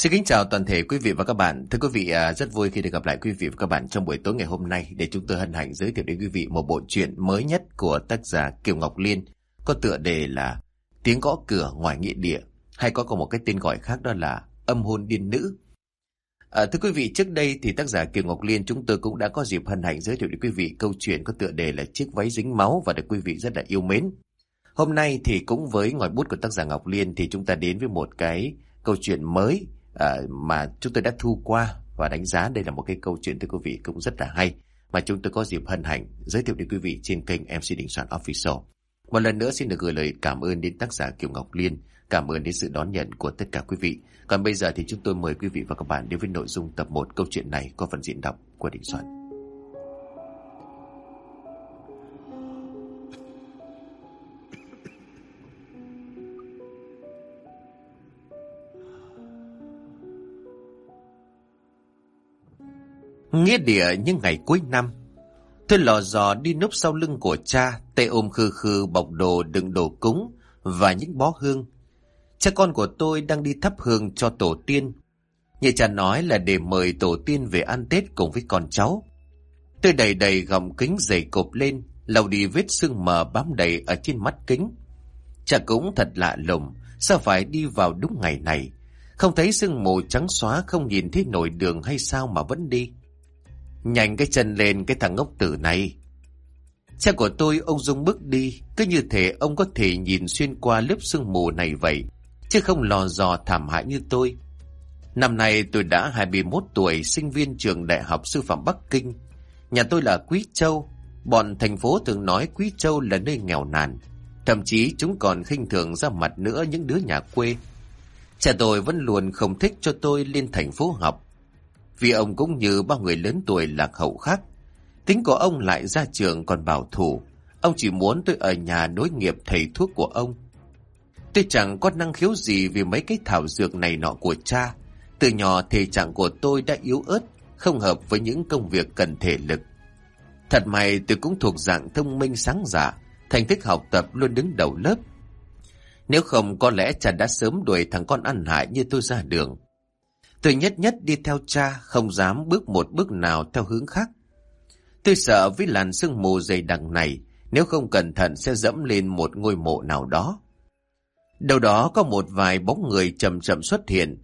Xin kính chào toàn thể quý vị và các bạn. Thưa quý vị, à, rất vui khi được gặp lại quý vị và các bạn trong buổi tối ngày hôm nay để chúng tôi hân hạnh giới thiệu đến quý vị một bộ truyện mới nhất của tác giả Kiều Ngọc Liên có tựa đề là Tiếng gõ cửa ngoài nghĩa địa hay có còn một cái tên gọi khác đó là Âm hôn điên nữ. À, thưa quý vị, trước đây thì tác giả Kiều Ngọc Liên chúng tôi cũng đã có dịp hân hạnh giới thiệu đến quý vị câu chuyện có tựa đề là Chiếc váy dính máu và được quý vị rất là yêu mến. Hôm nay thì cũng với ngòi bút của tác giả Ngọc Liên thì chúng ta đến với một cái câu chuyện mới à, mà chúng tôi đã thu qua và đánh giá đây là một cái câu chuyện thưa quý vị cũng rất là hay mà chúng tôi có dịp hân hạnh giới thiệu đến quý vị trên kênh MC Đình Soạn Official. Một lần nữa xin được gửi lời cảm ơn đến tác giả Kiều Ngọc Liên, cảm ơn đến sự đón nhận của tất cả quý vị. Còn bây giờ thì chúng tôi mời quý vị và các bạn đến với nội dung tập 1 câu chuyện này qua phần diễn đọc của Đình Soạn. Nghĩa địa những ngày cuối năm, Tôi lò dò đi núp sau lưng của cha, Tay ôm khư khư, bọc đồ, đựng đồ cúng Và những bó hương. Cha con của tôi đang đi thắp hương cho tổ tiên. Như cha nói là để mời tổ tiên về ăn Tết cùng với con cháu. Tôi đầy đầy gọng kính dày cộp lên, lau đi vết sưng mờ bám đầy ở trên mắt kính. Cha cũng thật lạ lùng, Sao phải đi vào đúng ngày này? Không thấy sưng mù trắng xóa, Không nhìn thấy nổi đường hay sao mà vẫn đi? Nhanh cái chân lên cái thằng ngốc tử này. Cha của tôi ông Dung bước đi, cứ như thể ông có thể nhìn xuyên qua lớp sương mù này vậy, chứ không lò dò thảm hại như tôi. Năm nay tôi đã 21 tuổi, sinh viên trường Đại học Sư phạm Bắc Kinh. Nhà tôi là Quý Châu, bọn thành phố thường nói Quý Châu là nơi nghèo nàn. Thậm chí chúng còn khinh thường ra mặt nữa những đứa nhà quê. Cha tôi vẫn luôn không thích cho tôi lên thành phố học. Vì ông cũng như bao người lớn tuổi lạc hậu khác. Tính của ông lại ra trường còn bảo thủ. Ông chỉ muốn tôi ở nhà nối nghiệp thầy thuốc của ông. Tôi chẳng có năng khiếu gì vì mấy cái thảo dược này nọ của cha. Từ nhỏ thể trạng của tôi đã yếu ớt, không hợp với những công việc cần thể lực. Thật may tôi cũng thuộc dạng thông minh sáng dạ, thành tích học tập luôn đứng đầu lớp. Nếu không có lẽ cha đã sớm đuổi thằng con ăn hại như tôi ra đường. Tôi nhất nhất đi theo cha, không dám bước một bước nào theo hướng khác. Tôi sợ với làn sương mù dày đặc này, nếu không cẩn thận sẽ dẫm lên một ngôi mộ nào đó. Đầu đó có một vài bóng người chậm chậm xuất hiện.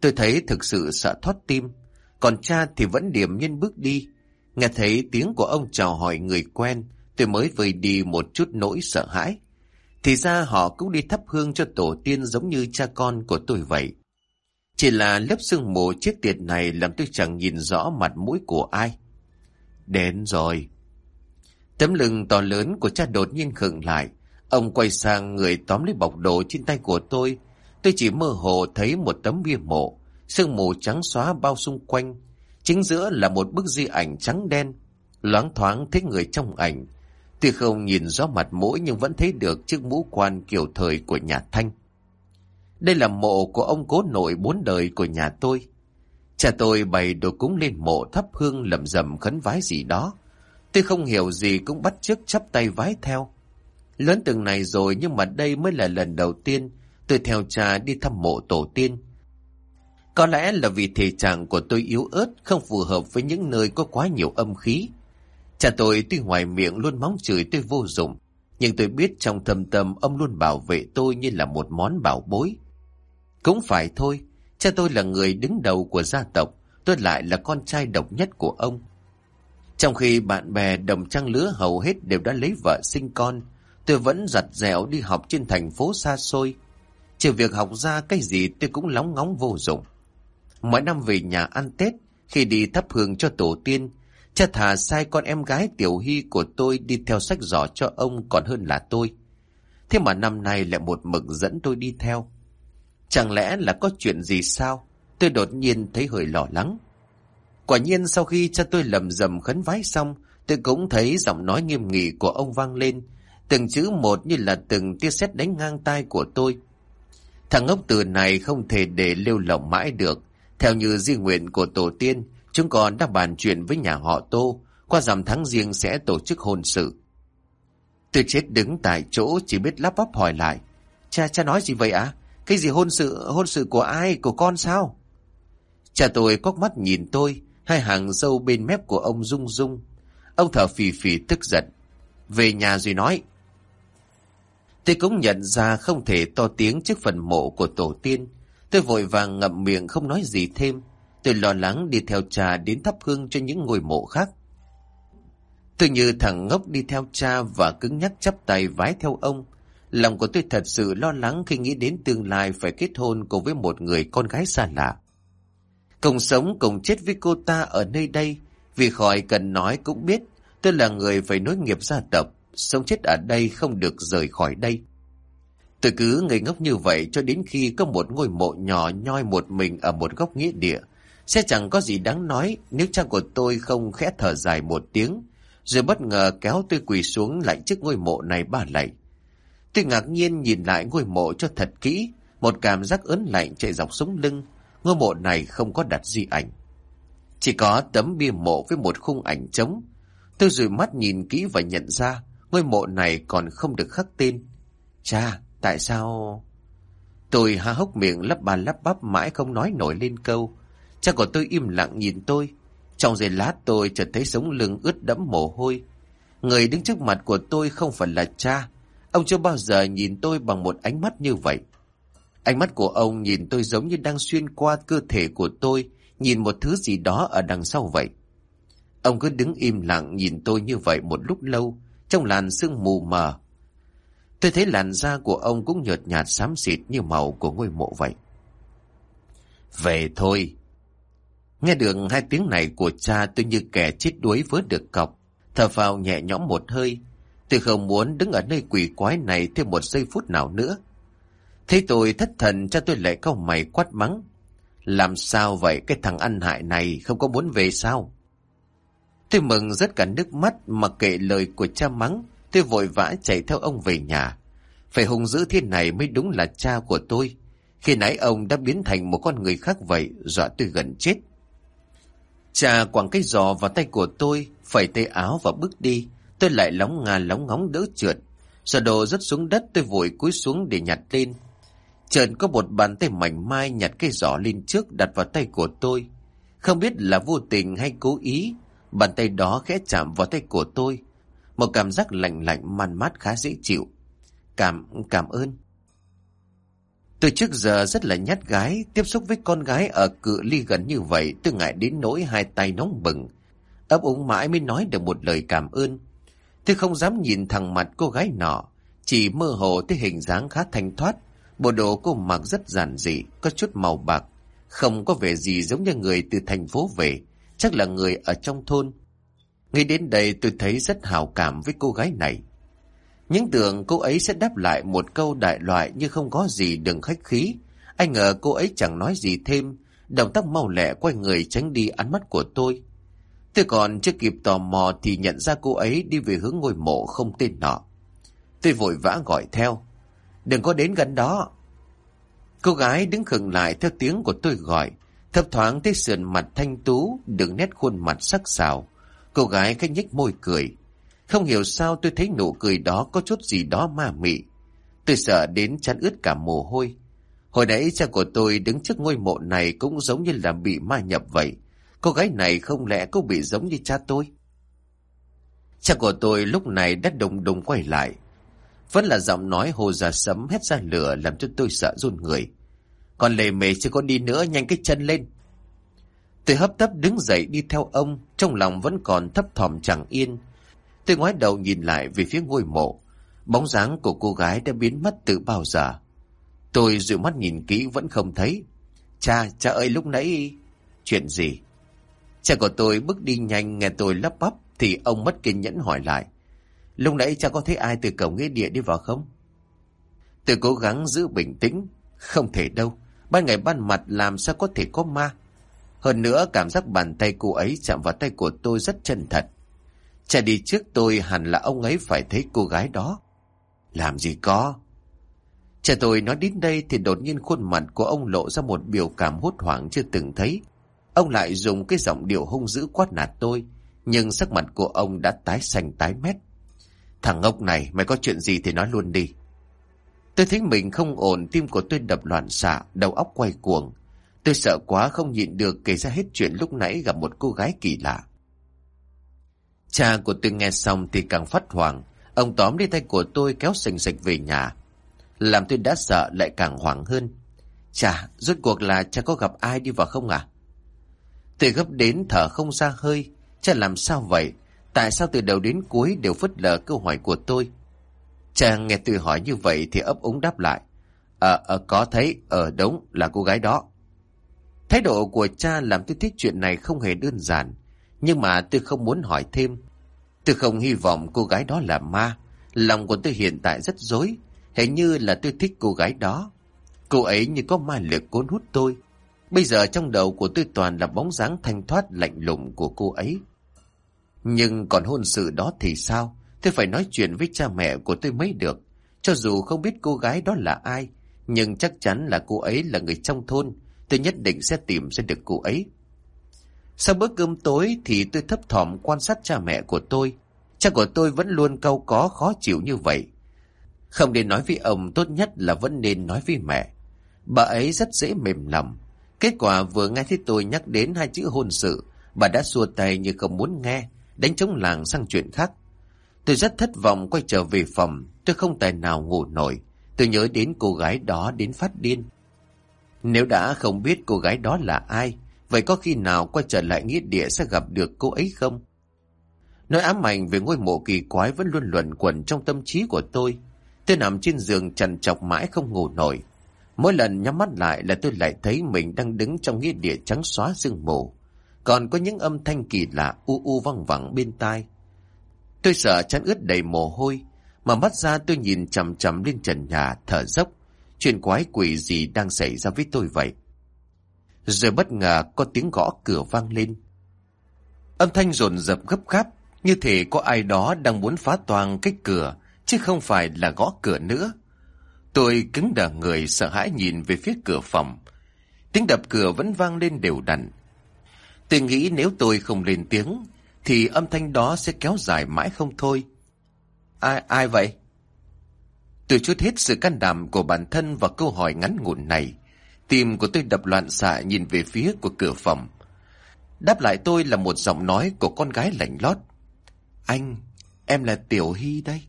Tôi thấy thực sự sợ thoát tim, còn cha thì vẫn điểm nhiên bước đi. Nghe thấy tiếng của ông chào hỏi người quen, tôi mới vơi đi một chút nỗi sợ hãi. Thì ra họ cũng đi thắp hương cho tổ tiên giống như cha con của tôi vậy. Chỉ là lớp sương mù chiếc tiệt này làm tôi chẳng nhìn rõ mặt mũi của ai. Đến rồi. Tấm lưng to lớn của cha đột nhiên khựng lại. Ông quay sang người tóm lấy bọc đồ trên tay của tôi. Tôi chỉ mơ hồ thấy một tấm bia mộ. Sương mù trắng xóa bao xung quanh. Chính giữa là một bức di ảnh trắng đen. Loáng thoáng thấy người trong ảnh. Tuy không nhìn rõ mặt mũi nhưng vẫn thấy được chiếc mũ quan kiểu thời của nhà Thanh. Đây là mộ của ông cố nội bốn đời của nhà tôi. Cha tôi bày đồ cúng lên mộ thắp hương lầm rầm khấn vái gì đó. Tôi không hiểu gì cũng bắt chước chắp tay vái theo. Lớn từng này rồi nhưng mà đây mới là lần đầu tiên tôi theo cha đi thăm mộ tổ tiên. Có lẽ là vì thể trạng của tôi yếu ớt, không phù hợp với những nơi có quá nhiều âm khí. Cha tôi tuy ngoài miệng luôn móng chửi tôi vô dụng, nhưng tôi biết trong thâm tâm ông luôn bảo vệ tôi như là một món bảo bối. Cũng phải thôi, cha tôi là người đứng đầu của gia tộc, tôi lại là con trai độc nhất của ông. Trong khi bạn bè đồng trang lứa hầu hết đều đã lấy vợ sinh con, tôi vẫn giặt dẻo đi học trên thành phố xa xôi. Trừ việc học ra cái gì tôi cũng lóng ngóng vô dụng. Mỗi năm về nhà ăn Tết, khi đi thắp hương cho tổ tiên, cha thà sai con em gái Tiểu Hy của tôi đi theo sách giỏ cho ông còn hơn là tôi. Thế mà năm nay lại một mực dẫn tôi đi theo. Chẳng lẽ là có chuyện gì sao? Tôi đột nhiên thấy hơi lo lắng. Quả nhiên sau khi cha tôi lầm rầm khấn vái xong, tôi cũng thấy giọng nói nghiêm nghị của ông vang lên, từng chữ một như là từng tia sét đánh ngang tai của tôi. Thằng ngốc từ này không thể để lưu lỏng mãi được. Theo như di nguyện của tổ tiên, chúng còn đã bàn chuyện với nhà họ Tô, qua dằm tháng riêng sẽ tổ chức hôn sự. Tôi chết đứng tại chỗ chỉ biết lắp bắp hỏi lại. Cha, cha nói gì vậy ạ? Cái gì hôn sự, hôn sự của ai, của con sao? Cha tôi cóc mắt nhìn tôi, hai hàng dâu bên mép của ông rung rung. Ông thở phì phì tức giận. Về nhà rồi nói. Tôi cũng nhận ra không thể to tiếng trước phần mộ của tổ tiên. Tôi vội vàng ngậm miệng không nói gì thêm. Tôi lo lắng đi theo cha đến thắp hương cho những ngôi mộ khác. Tôi như thằng ngốc đi theo cha và cứng nhắc chắp tay vái theo ông. Lòng của tôi thật sự lo lắng khi nghĩ đến tương lai phải kết hôn cùng với một người con gái xa lạ. Cùng sống cùng chết với cô ta ở nơi đây, vì khỏi cần nói cũng biết tôi là người phải nối nghiệp gia tộc, sống chết ở đây không được rời khỏi đây. Tôi cứ ngây ngốc như vậy cho đến khi có một ngôi mộ nhỏ nhoi một mình ở một góc nghĩa địa. Sẽ chẳng có gì đáng nói nếu cha của tôi không khẽ thở dài một tiếng, rồi bất ngờ kéo tôi quỳ xuống lại trước ngôi mộ này ba lạy. Tôi ngạc nhiên nhìn lại ngôi mộ cho thật kỹ, một cảm giác ớn lạnh chạy dọc sống lưng. Ngôi mộ này không có đặt di ảnh. Chỉ có tấm bia mộ với một khung ảnh trống. Tôi rủi mắt nhìn kỹ và nhận ra ngôi mộ này còn không được khắc tên. Cha, tại sao... Tôi há hốc miệng lắp ba lắp bắp mãi không nói nổi lên câu. Cha của tôi im lặng nhìn tôi. Trong giây lát tôi chợt thấy sống lưng ướt đẫm mồ hôi. Người đứng trước mặt của tôi không phải là cha. Ông chưa bao giờ nhìn tôi bằng một ánh mắt như vậy. Ánh mắt của ông nhìn tôi giống như đang xuyên qua cơ thể của tôi, nhìn một thứ gì đó ở đằng sau vậy. Ông cứ đứng im lặng nhìn tôi như vậy một lúc lâu, trong làn sương mù mờ. Tôi thấy làn da của ông cũng nhợt nhạt xám xịt như màu của ngôi mộ vậy. Về thôi. Nghe được hai tiếng này của cha tôi như kẻ chết đuối vớt được cọc, thở vào nhẹ nhõm một hơi. Tôi không muốn đứng ở nơi quỷ quái này thêm một giây phút nào nữa. Thấy tôi thất thần cho tôi lại câu mày quát mắng. Làm sao vậy cái thằng ăn hại này không có muốn về sao? Tôi mừng rất cả nước mắt mà kệ lời của cha mắng. Tôi vội vã chạy theo ông về nhà. Phải hùng dữ thế này mới đúng là cha của tôi. Khi nãy ông đã biến thành một con người khác vậy, dọa tôi gần chết. Cha quẳng cái giò vào tay của tôi, phẩy tay áo và bước đi. Tôi lại lóng ngà lóng ngóng đỡ trượt. Sở đồ rớt xuống đất tôi vội cúi xuống để nhặt lên. Trần có một bàn tay mảnh mai nhặt cây giỏ lên trước đặt vào tay của tôi. Không biết là vô tình hay cố ý, bàn tay đó khẽ chạm vào tay của tôi. Một cảm giác lạnh lạnh man mát khá dễ chịu. Cảm, cảm ơn. Từ trước giờ rất là nhát gái, tiếp xúc với con gái ở cự ly gần như vậy, tôi ngại đến nỗi hai tay nóng bừng. Ấp úng mãi mới nói được một lời cảm ơn. Tôi không dám nhìn thẳng mặt cô gái nọ, chỉ mơ hồ thấy hình dáng khá thanh thoát, Bộ đồ cô mặc rất giản dị, có chút màu bạc, không có vẻ gì giống như người từ thành phố về, chắc là người ở trong thôn. Ngay đến đây tôi thấy rất hào cảm với cô gái này. Những tưởng cô ấy sẽ đáp lại một câu đại loại như không có gì đừng khách khí. Anh ngờ cô ấy chẳng nói gì thêm, động tác mau lẹ quay người tránh đi ánh mắt của tôi. Tôi còn chưa kịp tò mò thì nhận ra cô ấy đi về hướng ngôi mộ không tên nọ. Tôi vội vã gọi theo. Đừng có đến gần đó. Cô gái đứng khựng lại theo tiếng của tôi gọi. Thấp thoáng thấy sườn mặt thanh tú, đường nét khuôn mặt sắc sảo. Cô gái khách nhếch môi cười. Không hiểu sao tôi thấy nụ cười đó có chút gì đó ma mị. Tôi sợ đến chán ướt cả mồ hôi. Hồi nãy cha của tôi đứng trước ngôi mộ này cũng giống như là bị ma nhập vậy. Cô gái này không lẽ cũng bị giống như cha tôi? Cha của tôi lúc này đã đùng đùng quay lại. Vẫn là giọng nói hồ già sấm hét ra lửa làm cho tôi sợ run người. Còn lề mề chưa có đi nữa nhanh cái chân lên. Tôi hấp tấp đứng dậy đi theo ông, trong lòng vẫn còn thấp thỏm chẳng yên. Tôi ngoái đầu nhìn lại về phía ngôi mộ. Bóng dáng của cô gái đã biến mất từ bao giờ. Tôi dụi mắt nhìn kỹ vẫn không thấy. Cha, cha ơi lúc nãy... Chuyện gì? Cha của tôi bước đi nhanh, nghe tôi lắp bắp thì ông mất kiên nhẫn hỏi lại. Lúc nãy cha có thấy ai từ cổng nghĩa địa đi vào không? Tôi cố gắng giữ bình tĩnh. Không thể đâu. Ban ngày ban mặt làm sao có thể có ma. Hơn nữa, cảm giác bàn tay cô ấy chạm vào tay của tôi rất chân thật. Cha đi trước tôi hẳn là ông ấy phải thấy cô gái đó. Làm gì có. Cha tôi nói đến đây thì đột nhiên khuôn mặt của ông lộ ra một biểu cảm hốt hoảng chưa từng thấy. Ông lại dùng cái giọng điệu hung dữ quát nạt tôi. Nhưng sắc mặt của ông đã tái xanh tái mét. Thằng ngốc này, mày có chuyện gì thì nói luôn đi. Tôi thấy mình không ổn, tim của tôi đập loạn xạ, đầu óc quay cuồng. Tôi sợ quá không nhịn được kể ra hết chuyện lúc nãy gặp một cô gái kỳ lạ. Cha của tôi nghe xong thì càng phát hoảng. Ông tóm lấy tay của tôi kéo sành sạch về nhà. Làm tôi đã sợ lại càng hoảng hơn. Chà, rốt cuộc là cha có gặp ai đi vào không à? Tôi gấp đến thở không ra hơi. Cha làm sao vậy? Tại sao từ đầu đến cuối đều phớt lờ câu hỏi của tôi? Cha nghe tôi hỏi như vậy thì ấp úng đáp lại. Ờ, à, có thấy, ở ờ, đúng là cô gái đó. Thái độ của cha làm tôi thích chuyện này không hề đơn giản. Nhưng mà tôi không muốn hỏi thêm. Tôi không hy vọng cô gái đó là ma. Lòng của tôi hiện tại rất dối. Hình như là tôi thích cô gái đó. Cô ấy như có ma lực cuốn hút tôi. Bây giờ trong đầu của tôi toàn là bóng dáng thanh thoát lạnh lùng của cô ấy. Nhưng còn hôn sự đó thì sao? Tôi phải nói chuyện với cha mẹ của tôi mới được. Cho dù không biết cô gái đó là ai, nhưng chắc chắn là cô ấy là người trong thôn. Tôi nhất định sẽ tìm ra được cô ấy. Sau bữa cơm tối thì tôi thấp thỏm quan sát cha mẹ của tôi. Cha của tôi vẫn luôn câu có khó chịu như vậy. Không nên nói với ông tốt nhất là vẫn nên nói với mẹ. Bà ấy rất dễ mềm lòng. Kết quả vừa nghe thấy tôi nhắc đến hai chữ hôn sự, bà đã xua tay như không muốn nghe, đánh trống làng sang chuyện khác. Tôi rất thất vọng quay trở về phòng, tôi không tài nào ngủ nổi. Tôi nhớ đến cô gái đó đến phát điên. Nếu đã không biết cô gái đó là ai, vậy có khi nào quay trở lại nghĩa địa sẽ gặp được cô ấy không? Nói ám ảnh về ngôi mộ kỳ quái vẫn luôn luẩn quẩn trong tâm trí của tôi. Tôi nằm trên giường trằn trọc mãi không ngủ nổi. Mỗi lần nhắm mắt lại là tôi lại thấy mình đang đứng trong nghĩa địa trắng xóa sương mù. Còn có những âm thanh kỳ lạ u u văng vẳng bên tai. Tôi sợ chán ướt đầy mồ hôi, mà mắt ra tôi nhìn chầm chầm lên trần nhà thở dốc. Chuyện quái quỷ gì đang xảy ra với tôi vậy? Rồi bất ngờ có tiếng gõ cửa vang lên. Âm thanh rồn rập gấp gáp, như thể có ai đó đang muốn phá toang cái cửa, chứ không phải là gõ cửa nữa. Tôi cứng đờ người sợ hãi nhìn về phía cửa phòng. Tiếng đập cửa vẫn vang lên đều đặn. Tôi nghĩ nếu tôi không lên tiếng, thì âm thanh đó sẽ kéo dài mãi không thôi. Ai, ai vậy? Tôi chút hết sự can đảm của bản thân vào câu hỏi ngắn ngủn này. Tim của tôi đập loạn xạ nhìn về phía của cửa phòng. Đáp lại tôi là một giọng nói của con gái lạnh lót. Anh, em là Tiểu Hy đây.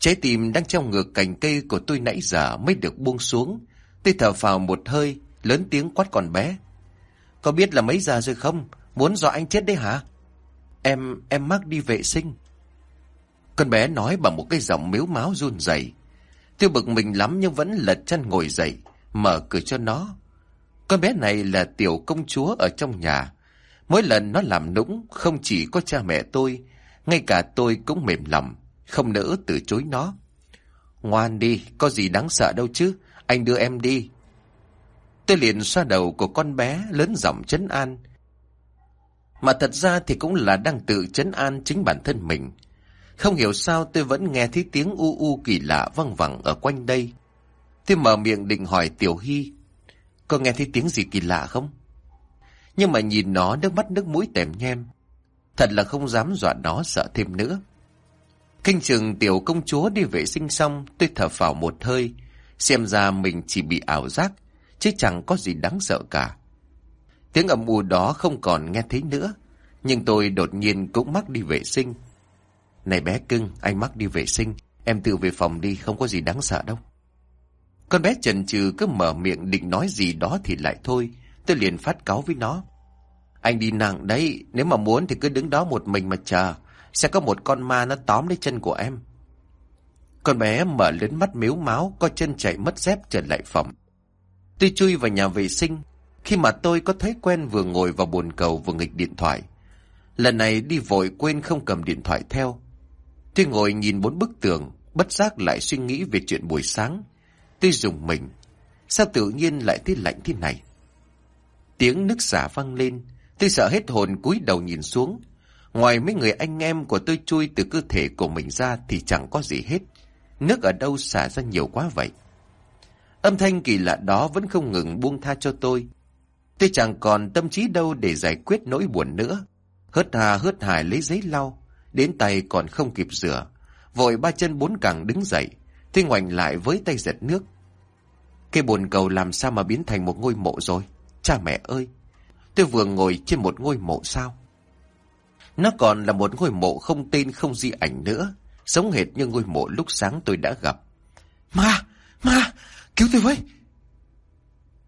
Trái tim đang trong ngược cành cây của tôi nãy giờ mới được buông xuống. Tôi thở phào một hơi, lớn tiếng quát con bé. Có biết là mấy giờ rồi không? Muốn dọa anh chết đấy hả? Em, em mắc đi vệ sinh. Con bé nói bằng một cái giọng miếu máu run rẩy. Tôi bực mình lắm nhưng vẫn lật chân ngồi dậy, mở cửa cho nó. Con bé này là tiểu công chúa ở trong nhà. Mỗi lần nó làm nũng, không chỉ có cha mẹ tôi, ngay cả tôi cũng mềm lòng, không nỡ từ chối nó. Ngoan đi, có gì đáng sợ đâu chứ, anh đưa em đi. Tôi liền xoa đầu của con bé lớn giọng chấn an. Mà thật ra thì cũng là đang tự chấn an chính bản thân mình. Không hiểu sao tôi vẫn nghe thấy tiếng u u kỳ lạ văng vẳng ở quanh đây. Tôi mở miệng định hỏi Tiểu Hy. Có nghe thấy tiếng gì kỳ lạ không? Nhưng mà nhìn nó nước mắt nước mũi tèm nhem. Thật là không dám dọa nó sợ thêm nữa. Kinh trường tiểu công chúa đi vệ sinh xong, tôi thở phào một hơi. Xem ra mình chỉ bị ảo giác, chứ chẳng có gì đáng sợ cả. Tiếng ầm u đó không còn nghe thấy nữa. Nhưng tôi đột nhiên cũng mắc đi vệ sinh. Này bé cưng, anh mắc đi vệ sinh. Em tự về phòng đi, không có gì đáng sợ đâu. Con bé chần chừ cứ mở miệng định nói gì đó thì lại thôi. Tôi liền phát cáo với nó. Anh đi nặng đấy, nếu mà muốn thì cứ đứng đó một mình mà chờ. Sẽ có một con ma nó tóm lấy chân của em. Con bé mở lớn mắt miếu máu, co chân chạy mất dép trở lại phòng. Tôi chui vào nhà vệ sinh, khi mà tôi có thói quen vừa ngồi vào bồn cầu vừa nghịch điện thoại. Lần này đi vội quên không cầm điện thoại theo. Tôi ngồi nhìn bốn bức tường, bất giác lại suy nghĩ về chuyện buổi sáng. Tôi dùng mình. Sao tự nhiên lại thấy lạnh thế này? Tiếng nước xả vang lên. Tôi sợ hết hồn cúi đầu nhìn xuống. Ngoài mấy người anh em của tôi chui từ cơ thể của mình ra thì chẳng có gì hết. Nước ở đâu xả ra nhiều quá vậy? Âm thanh kỳ lạ đó vẫn không ngừng buông tha cho tôi. Tôi chẳng còn tâm trí đâu để giải quyết nỗi buồn nữa. Hớt hà hớt hải lấy giấy lau, đến tay còn không kịp rửa. Vội ba chân bốn cẳng đứng dậy, Tôi ngoảnh lại với tay giật nước. Cái bồn cầu làm sao mà biến thành một ngôi mộ rồi? Cha mẹ ơi! Tôi vừa ngồi trên một ngôi mộ sao? Nó còn là một ngôi mộ không tên không di ảnh nữa. Sống hệt như ngôi mộ lúc sáng tôi đã gặp. Ma! Ma! Cứu tôi với!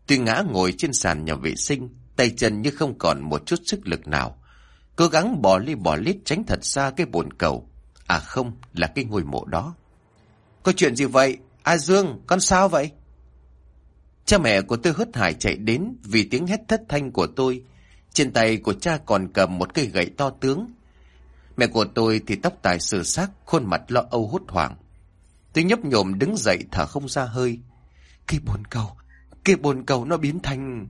Tôi ngã ngồi trên sàn nhà vệ sinh, tay chân như không còn một chút sức lực nào. Cố gắng bỏ ly bỏ lít tránh thật xa cái bồn cầu. À không, là cái ngôi mộ đó. Có chuyện gì vậy? A Dương, con sao vậy? Cha mẹ của tôi hớt hải chạy đến vì tiếng hét thất thanh của tôi. Trên tay của cha còn cầm một cây gậy to tướng. Mẹ của tôi thì tóc tài sờ xác, khuôn mặt lo âu hốt hoảng. Tôi nhấp nhổm đứng dậy thở không ra hơi. Cái bồn cầu, cái bồn cầu nó biến thành...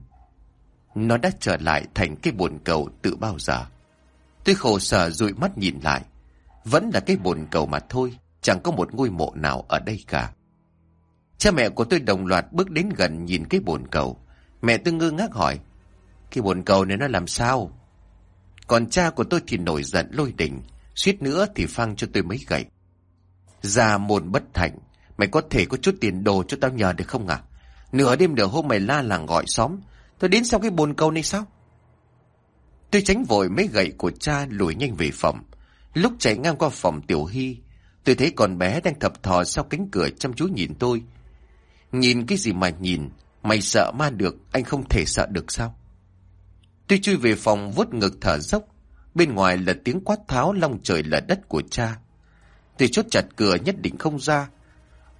Nó đã trở lại thành cái bồn cầu tự bao giờ. Tôi khổ sở dụi mắt nhìn lại. Vẫn là cái bồn cầu mà thôi, chẳng có một ngôi mộ nào ở đây cả. Cha mẹ của tôi đồng loạt bước đến gần nhìn cái bồn cầu. Mẹ tôi ngơ ngác hỏi, cái bồn cầu này nó làm sao? Còn cha của tôi thì nổi giận lôi đình, suýt nữa thì phang cho tôi mấy gậy. Ra môn bất thành, mày có thể có chút tiền đồ cho tao nhờ được không à? Nửa đêm nửa hôm mày la làng gọi xóm, tôi đến sau cái bồn cầu này sao? Tôi tránh vội mấy gậy của cha lùi nhanh về phòng. Lúc chạy ngang qua phòng Tiểu Hy, tôi thấy con bé đang thập thò sau cánh cửa chăm chú nhìn tôi. Nhìn cái gì mà nhìn, mày sợ ma được, anh không thể sợ được sao? Tôi chui về phòng vuốt ngực thở dốc, bên ngoài là tiếng quát tháo long trời lở đất của cha. Tôi chốt chặt cửa nhất định không ra.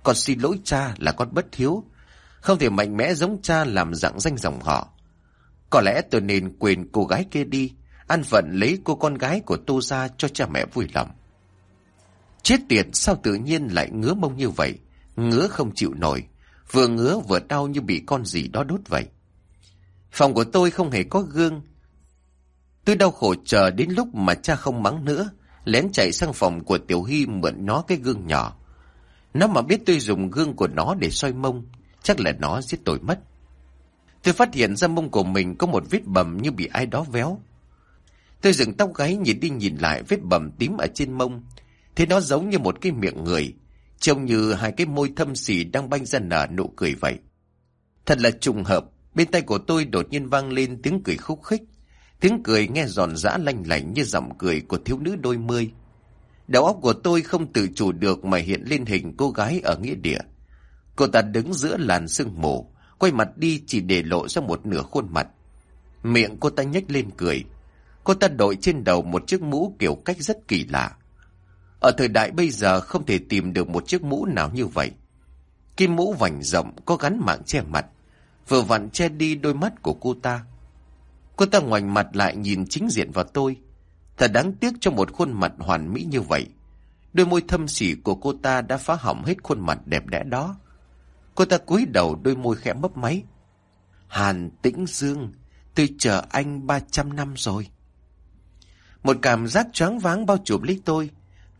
Con xin lỗi cha là con bất hiếu, không thể mạnh mẽ giống cha làm dạng danh dòng họ. Có lẽ tôi nên quên cô gái kia đi, an phận lấy cô con gái của Tô ra cho cha mẹ vui lòng. Chết tiệt sao tự nhiên lại ngứa mông như vậy, ngứa không chịu nổi, vừa ngứa vừa đau như bị con gì đó đốt vậy. Phòng của tôi không hề có gương. Tôi đau khổ chờ đến lúc mà cha không mắng nữa, lén chạy sang phòng của Tiểu Hy mượn nó cái gương nhỏ. Nó mà biết tôi dùng gương của nó để soi mông, chắc là nó giết tôi mất. Tôi phát hiện ra mông của mình có một vết bầm như bị ai đó véo. Tôi dựng tóc gáy nhìn đi nhìn lại vết bầm tím ở trên mông. Thế nó giống như một cái miệng người, trông như hai cái môi thâm xỉ đang banh ra nở nụ cười vậy. Thật là trùng hợp, bên tay của tôi đột nhiên vang lên tiếng cười khúc khích. Tiếng cười nghe giòn giã lanh lảnh như giọng cười của thiếu nữ đôi mươi. Đầu óc của tôi không tự chủ được mà hiện lên hình cô gái ở nghĩa địa. Cô ta đứng giữa làn sương mù, quay mặt đi chỉ để lộ ra một nửa khuôn mặt. Miệng cô ta nhếch lên cười. Cô ta đội trên đầu một chiếc mũ kiểu cách rất kỳ lạ. Ở thời đại bây giờ không thể tìm được một chiếc mũ nào như vậy. Kim mũ vành rộng có gắn mạng che mặt, vừa vặn che đi đôi mắt của cô ta. Cô ta ngoảnh mặt lại nhìn chính diện vào tôi. Thật đáng tiếc cho một khuôn mặt hoàn mỹ như vậy. Đôi môi thâm sỉ của cô ta đã phá hỏng hết khuôn mặt đẹp đẽ đó. Cô ta cúi đầu đôi môi khẽ mấp máy. Hàn Tĩnh Dương, tôi chờ anh 300 năm rồi. Một cảm giác choáng váng bao trùm lấy tôi.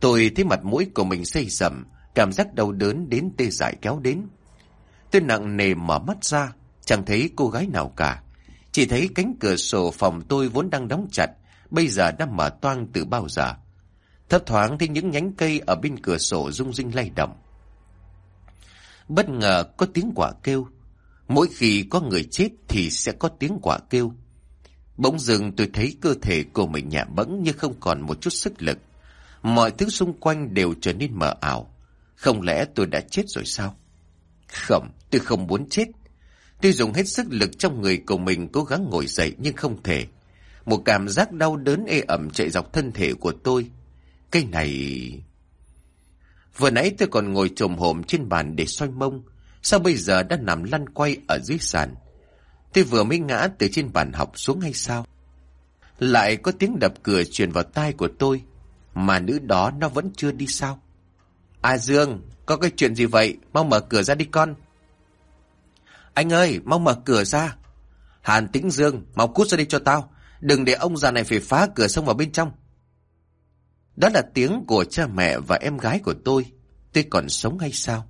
Tôi thấy mặt mũi của mình xây sầm, cảm giác đau đớn đến tê dại kéo đến. Tôi nặng nề mở mắt ra, chẳng thấy cô gái nào cả. Chỉ thấy cánh cửa sổ phòng tôi vốn đang đóng chặt, bây giờ đã mở toang từ bao giờ. Thấp thoáng thấy những nhánh cây ở bên cửa sổ rung rinh lay động. Bất ngờ có tiếng quả kêu. Mỗi khi có người chết thì sẽ có tiếng quả kêu. Bỗng dừng tôi thấy cơ thể của mình nhẹ bẫng như không còn một chút sức lực. Mọi thứ xung quanh đều trở nên mờ ảo. Không lẽ tôi đã chết rồi sao? Không, tôi không muốn chết. Tôi dùng hết sức lực trong người của mình cố gắng ngồi dậy nhưng không thể. Một cảm giác đau đớn ê ẩm chạy dọc thân thể của tôi. Cái này... Vừa nãy tôi còn ngồi trồm hổm trên bàn để xoay mông. Sao bây giờ đã nằm lăn quay ở dưới sàn? Tôi vừa mới ngã từ trên bàn học xuống hay sao? Lại có tiếng đập cửa truyền vào tai của tôi. Mà nữ đó nó vẫn chưa đi sao? À Dương, có cái chuyện gì vậy? Mau mở cửa ra đi con. Anh ơi, mau mở cửa ra. Hàn Tĩnh Dương, mau cút ra đi cho tao. Đừng để ông già này phải phá cửa xông vào bên trong. Đó là tiếng của cha mẹ và em gái của tôi. Tôi còn sống hay sao?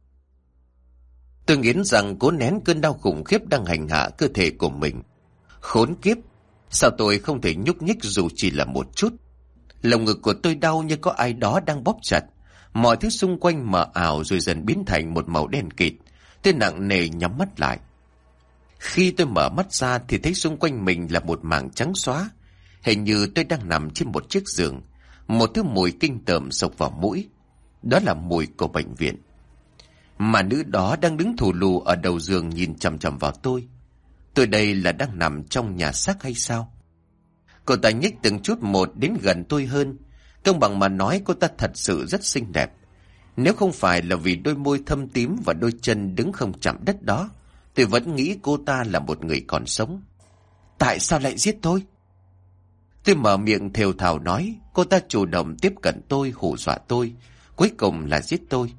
Tôi nghiến rằng cố nén cơn đau khủng khiếp đang hành hạ cơ thể của mình. Khốn kiếp! Sao tôi không thể nhúc nhích dù chỉ là một chút? Lồng ngực của tôi đau như có ai đó đang bóp chặt. Mọi thứ xung quanh mờ ảo rồi dần biến thành một màu đen kịt. Tôi nặng nề nhắm mắt lại. Khi tôi mở mắt ra thì thấy xung quanh mình là một mảng trắng xóa. Hình như tôi đang nằm trên một chiếc giường. Một thứ mùi kinh tởm sộc vào mũi. Đó là mùi của bệnh viện. Mà nữ đó đang đứng thù lù ở đầu giường nhìn chầm chầm vào tôi. Tôi đây là đang nằm trong nhà xác hay sao? Cô ta nhích từng chút một đến gần tôi hơn. Công bằng mà nói cô ta thật sự rất xinh đẹp. Nếu không phải là vì đôi môi thâm tím và đôi chân đứng không chạm đất đó, tôi vẫn nghĩ cô ta là một người còn sống. Tại sao lại giết tôi? Tôi mở miệng thều thào nói, cô ta chủ động tiếp cận tôi, hù dọa tôi, cuối cùng là giết tôi.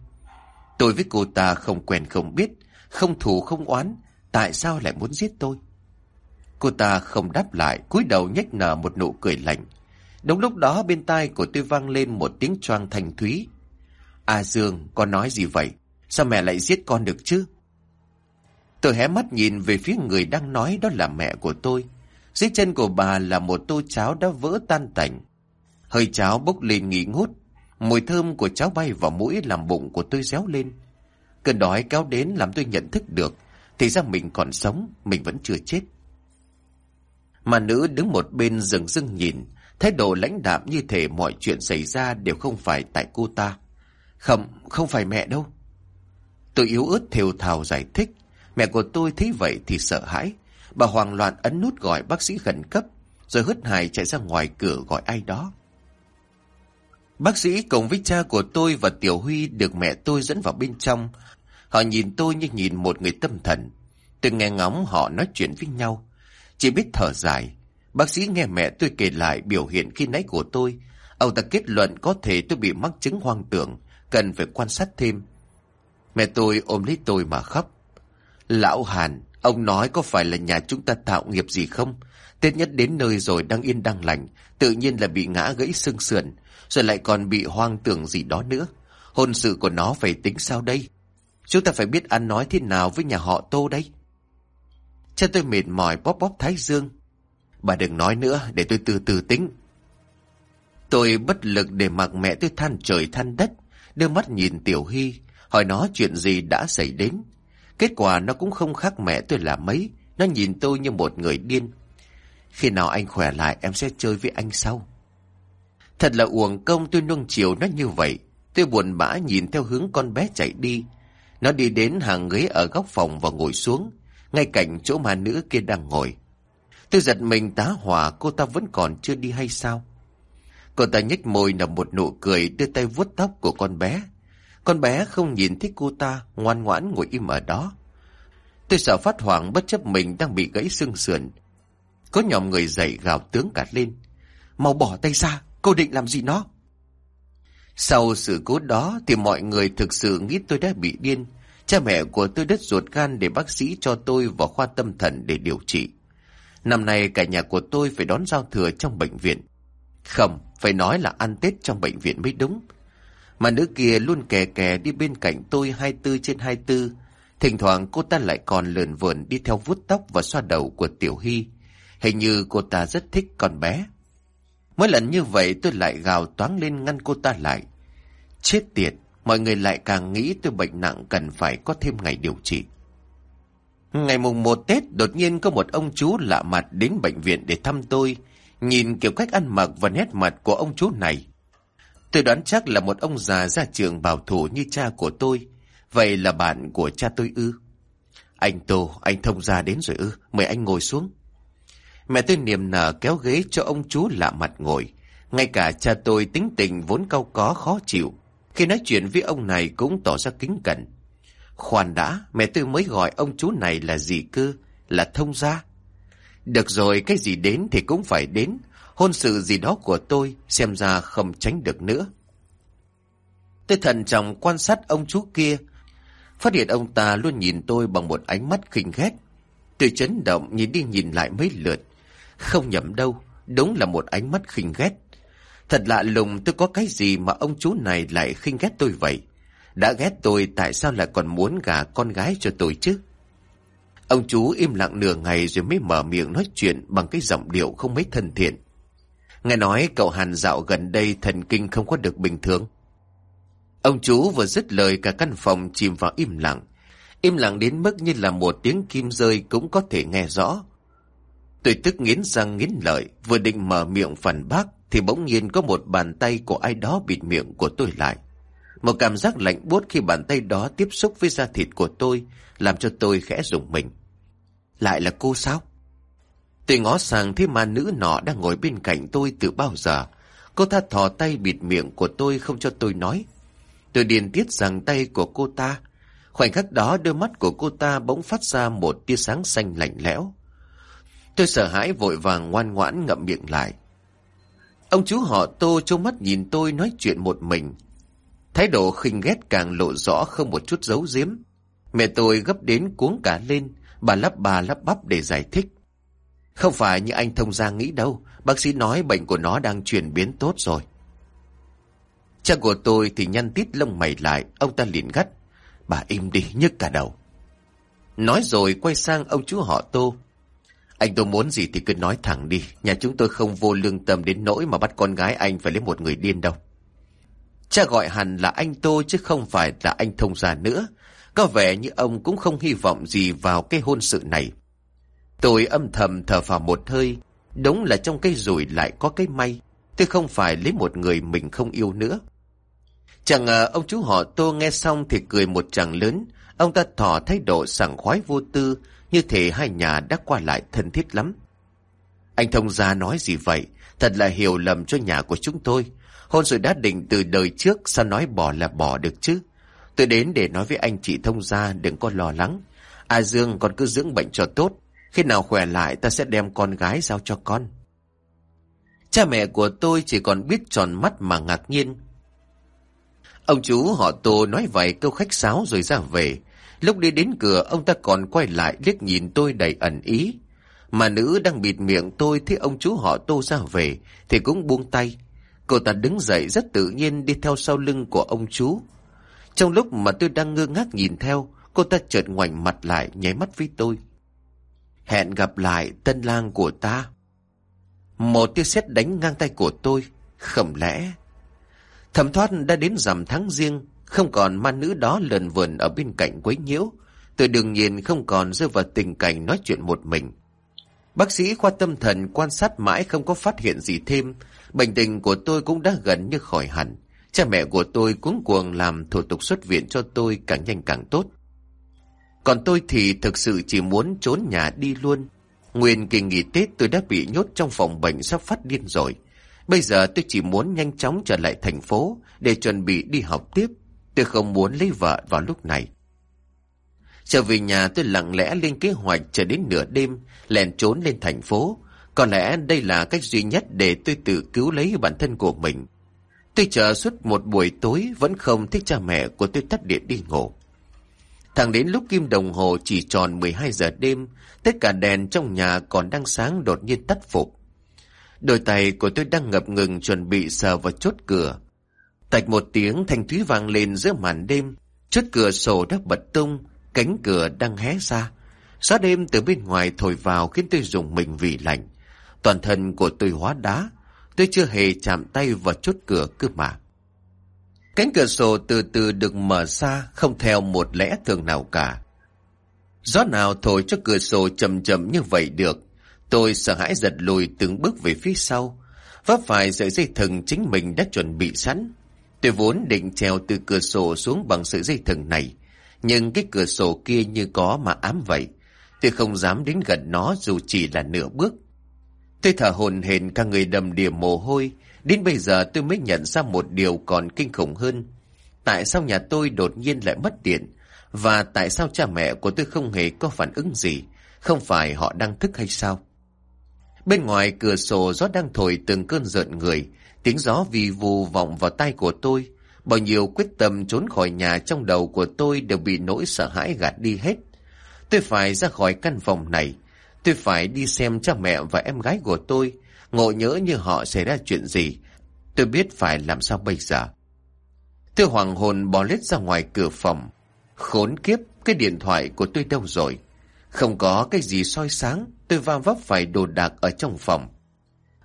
Tôi với cô ta không quen không biết, không thù không oán, tại sao lại muốn giết tôi? Cô ta không đáp lại, cúi đầu nhếch nở một nụ cười lạnh. Đúng lúc đó bên tai của tôi vang lên một tiếng choang thanh thúy. À Dương, con nói gì vậy? Sao mẹ lại giết con được chứ? Tôi hé mắt nhìn về phía người đang nói đó là mẹ của tôi. Dưới chân của bà là một tô cháo đã vỡ tan tành. Hơi cháo bốc lên nghỉ ngút. Mùi thơm của cháo bay vào mũi làm bụng của tôi réo lên. Cơn đói kéo đến làm tôi nhận thức được. Thì ra mình còn sống, mình vẫn chưa chết. Mà nữ đứng một bên rừng rưng nhìn, thái độ lãnh đạm như thể mọi chuyện xảy ra đều không phải tại cô ta. Không, không phải mẹ đâu. Tôi yếu ớt thều thào giải thích. Mẹ của tôi thấy vậy thì sợ hãi. Bà hoang loạn ấn nút gọi bác sĩ khẩn cấp, rồi hớt hải chạy ra ngoài cửa gọi ai đó. Bác sĩ cùng với cha của tôi và Tiểu Huy được mẹ tôi dẫn vào bên trong. Họ nhìn tôi như nhìn một người tâm thần. Tôi nghe ngóng họ nói chuyện với nhau. Chỉ biết thở dài. Bác sĩ nghe mẹ tôi kể lại biểu hiện khi nãy của tôi. Ông ta kết luận có thể tôi bị mắc chứng hoang tưởng, cần phải quan sát thêm. Mẹ tôi ôm lấy tôi mà khóc. Lão Hàn, ông nói có phải là nhà chúng ta tạo nghiệp gì không? Tết nhất đến nơi rồi đang yên đang lành, tự nhiên là bị ngã gãy xương sườn, rồi lại còn bị hoang tưởng gì đó nữa. Hôn sự của nó phải tính sao đây? Chúng ta phải biết ăn nói thế nào với nhà họ Tô đây? Cha tôi mệt mỏi bóp bóp thái dương. Bà đừng nói nữa để tôi từ từ tính. Tôi bất lực để mặc mẹ tôi than trời than đất, đưa mắt nhìn Tiểu Hy, hỏi nó chuyện gì đã xảy đến. Kết quả nó cũng không khác mẹ tôi là mấy, nó nhìn tôi như một người điên. Khi nào anh khỏe lại em sẽ chơi với anh sau. Thật là uổng công tôi nuông chiều nó như vậy. Tôi buồn bã nhìn theo hướng con bé chạy đi. Nó đi đến hàng ghế ở góc phòng và ngồi xuống, ngay cạnh chỗ mà nữ kia đang ngồi. Tôi giật mình tá hỏa cô ta vẫn còn chưa đi hay sao? Cô ta nhếch môi nở một nụ cười đưa tay vuốt tóc của con bé. Con bé không nhìn thấy cô ta, ngoan ngoãn ngồi im ở đó. Tôi sợ phát hoảng bất chấp mình đang bị gãy xương sườn. Có nhóm người dậy gào tướng cả lên. Mau bỏ tay ra, cô định làm gì nó? Sau sự cố đó thì mọi người thực sự nghĩ tôi đã bị điên. Cha mẹ của tôi đứt ruột gan để bác sĩ cho tôi vào khoa tâm thần để điều trị. Năm nay cả nhà của tôi phải đón giao thừa trong bệnh viện. Không, phải nói là ăn Tết trong bệnh viện mới đúng. Mà nữ kia luôn kè kè đi bên cạnh tôi 24 trên 24. Thỉnh thoảng cô ta lại còn lườn vườn đi theo vuốt tóc và xoa đầu của Tiểu Hy. Hình như cô ta rất thích con bé. Mỗi lần như vậy tôi lại gào toáng lên ngăn cô ta lại. Chết tiệt, mọi người lại càng nghĩ tôi bệnh nặng cần phải có thêm ngày điều trị. Ngày mùng 1 Tết đột nhiên có một ông chú lạ mặt đến bệnh viện để thăm tôi. Nhìn kiểu cách ăn mặc và nét mặt của ông chú này. Tôi đoán chắc là một ông già ra trường bảo thủ như cha của tôi. Vậy là bạn của cha tôi ư. Anh Tô, anh thông gia đến rồi ư, mời anh ngồi xuống. Mẹ tôi niềm nở kéo ghế cho ông chú lạ mặt ngồi. Ngay cả cha tôi tính tình vốn cao có khó chịu. Khi nói chuyện với ông này cũng tỏ ra kính cẩn. Khoan đã, mẹ tôi mới gọi ông chú này là gì cơ, là thông gia. Được rồi, cái gì đến thì cũng phải đến. Hôn sự gì đó của tôi xem ra không tránh được nữa. Tôi thận trọng quan sát ông chú kia. Phát hiện ông ta luôn nhìn tôi bằng một ánh mắt khinh ghét. Tôi chấn động nhìn đi nhìn lại mấy lượt. Không nhầm đâu, đúng là một ánh mắt khinh ghét. Thật lạ lùng tôi có cái gì mà ông chú này lại khinh ghét tôi vậy. Đã ghét tôi tại sao lại còn muốn gả con gái cho tôi chứ? Ông chú im lặng nửa ngày rồi mới mở miệng nói chuyện bằng cái giọng điệu không mấy thân thiện. Nghe nói cậu Hàn dạo gần đây thần kinh không có được bình thường. Ông chú vừa dứt lời cả căn phòng chìm vào im lặng. Im lặng đến mức như là một tiếng kim rơi cũng có thể nghe rõ. Tôi tức nghiến răng nghiến lợi, vừa định mở miệng phản bác, thì bỗng nhiên có một bàn tay của ai đó bịt miệng của tôi lại. Một cảm giác lạnh buốt khi bàn tay đó tiếp xúc với da thịt của tôi, làm cho tôi khẽ rùng mình. Lại là cô sao? Tôi ngó sang thấy ma nữ nọ đang ngồi bên cạnh tôi từ bao giờ. Cô ta thò tay bịt miệng của tôi không cho tôi nói. Tôi điền tiết rằng tay của cô ta. Khoảnh khắc đó đôi mắt của cô ta bỗng phát ra một tia sáng xanh lạnh lẽo. Tôi sợ hãi vội vàng ngoan ngoãn ngậm miệng lại. Ông chú họ tô trông mắt nhìn tôi nói chuyện một mình. Thái độ khinh ghét càng lộ rõ không một chút giấu giếm. Mẹ tôi gấp đến cuống cả lên, bà lắp bà lắp bắp để giải thích. Không phải như anh thông gia nghĩ đâu, bác sĩ nói bệnh của nó đang chuyển biến tốt rồi. Cha của tôi thì nhăn tít lông mày lại, ông ta liền gắt. Bà im đi, nhức cả đầu. Nói rồi quay sang ông chú họ tô. Anh tôi muốn gì thì cứ nói thẳng đi, nhà chúng tôi không vô lương tâm đến nỗi mà bắt con gái anh phải lấy một người điên đâu. Cha gọi hẳn là anh tôi chứ không phải là anh thông gia nữa. Có vẻ như ông cũng không hy vọng gì vào cái hôn sự này. Tôi âm thầm thở vào một hơi, đúng là trong cây rủi lại có cái may. Tôi không phải lấy một người mình không yêu nữa. Chẳng ngờ ông chú họ tô nghe xong thì cười một chàng lớn. Ông ta tỏ thái độ sảng khoái vô tư, như thể hai nhà đã qua lại thân thiết lắm. Anh thông gia nói gì vậy? Thật là hiểu lầm cho nhà của chúng tôi. Hôn rồi đã định từ đời trước, sao nói bỏ là bỏ được chứ? Tôi đến để nói với anh chị thông gia đừng có lo lắng. A Dương còn cứ dưỡng bệnh cho tốt. Khi nào khỏe lại ta sẽ đem con gái giao cho con. Cha mẹ của tôi chỉ còn biết tròn mắt mà ngạc nhiên. Ông chú họ Tô nói vài câu khách sáo rồi ra về. Lúc đi đến cửa ông ta còn quay lại liếc nhìn tôi đầy ẩn ý. Mà nữ đang bịt miệng tôi thấy ông chú họ Tô ra về thì cũng buông tay. Cô ta đứng dậy rất tự nhiên đi theo sau lưng của ông chú. Trong lúc mà tôi đang ngơ ngác nhìn theo, cô ta chợt ngoảnh mặt lại nháy mắt với tôi. Hẹn gặp lại tân lang của ta. Một tia sét đánh ngang tay của tôi. Khẩm lẽ... Thẩm thoát đã đến rằm tháng riêng, không còn ma nữ đó lờn vườn ở bên cạnh quấy nhiễu. Tôi đương nhiên không còn rơi vào tình cảnh nói chuyện một mình. Bác sĩ khoa tâm thần quan sát mãi không có phát hiện gì thêm. Bệnh tình của tôi cũng đã gần như khỏi hẳn. Cha mẹ của tôi cuống cuồng làm thủ tục xuất viện cho tôi càng nhanh càng tốt. Còn tôi thì thực sự chỉ muốn trốn nhà đi luôn. Nguyên kỳ nghỉ Tết tôi đã bị nhốt trong phòng bệnh sắp phát điên rồi. Bây giờ tôi chỉ muốn nhanh chóng trở lại thành phố để chuẩn bị đi học tiếp. Tôi không muốn lấy vợ vào lúc này. Trở về nhà tôi lặng lẽ lên kế hoạch chờ đến nửa đêm, lèn trốn lên thành phố. Có lẽ đây là cách duy nhất để tôi tự cứu lấy bản thân của mình. Tôi chờ suốt một buổi tối vẫn không thích cha mẹ của tôi tắt điện đi ngủ. Thẳng đến lúc kim đồng hồ chỉ tròn 12 giờ đêm, tất cả đèn trong nhà còn đang sáng đột nhiên tắt phục. Đôi tay của tôi đang ngập ngừng chuẩn bị sờ vào chốt cửa. Tạch một tiếng thanh thúy vang lên giữa màn đêm, chốt cửa sổ đã bật tung, cánh cửa đang hé ra. Gió đêm từ bên ngoài thổi vào khiến tôi dùng mình vì lạnh. Toàn thân của tôi hóa đá, tôi chưa hề chạm tay vào chốt cửa cơ mà. Cánh cửa sổ từ từ được mở ra, không theo một lẽ thường nào cả. Gió nào thổi cho cửa sổ chậm chậm như vậy được. Tôi sợ hãi giật lùi từng bước về phía sau. Vấp phải sợi dây thừng chính mình đã chuẩn bị sẵn. Tôi vốn định trèo từ cửa sổ xuống bằng sợi dây thừng này. Nhưng cái cửa sổ kia như có mà ám vậy. Tôi không dám đến gần nó dù chỉ là nửa bước. Tôi thở hồn hển cả người đầm đìa mồ hôi. Đến bây giờ tôi mới nhận ra một điều còn kinh khủng hơn. Tại sao nhà tôi đột nhiên lại mất điện? Và tại sao cha mẹ của tôi không hề có phản ứng gì? Không phải họ đang thức hay sao? Bên ngoài cửa sổ gió đang thổi từng cơn giận người. Tiếng gió vì vù vọng vào tay của tôi. Bao nhiêu quyết tâm trốn khỏi nhà trong đầu của tôi đều bị nỗi sợ hãi gạt đi hết. Tôi phải ra khỏi căn phòng này. Tôi phải đi xem cha mẹ và em gái của tôi. Ngộ nhớ như họ xảy ra chuyện gì. Tôi biết phải làm sao bây giờ. Tôi hoàng hồn bò lết ra ngoài cửa phòng. Khốn kiếp, cái điện thoại của tôi đâu rồi? Không có cái gì soi sáng, tôi va vấp phải đồ đạc ở trong phòng.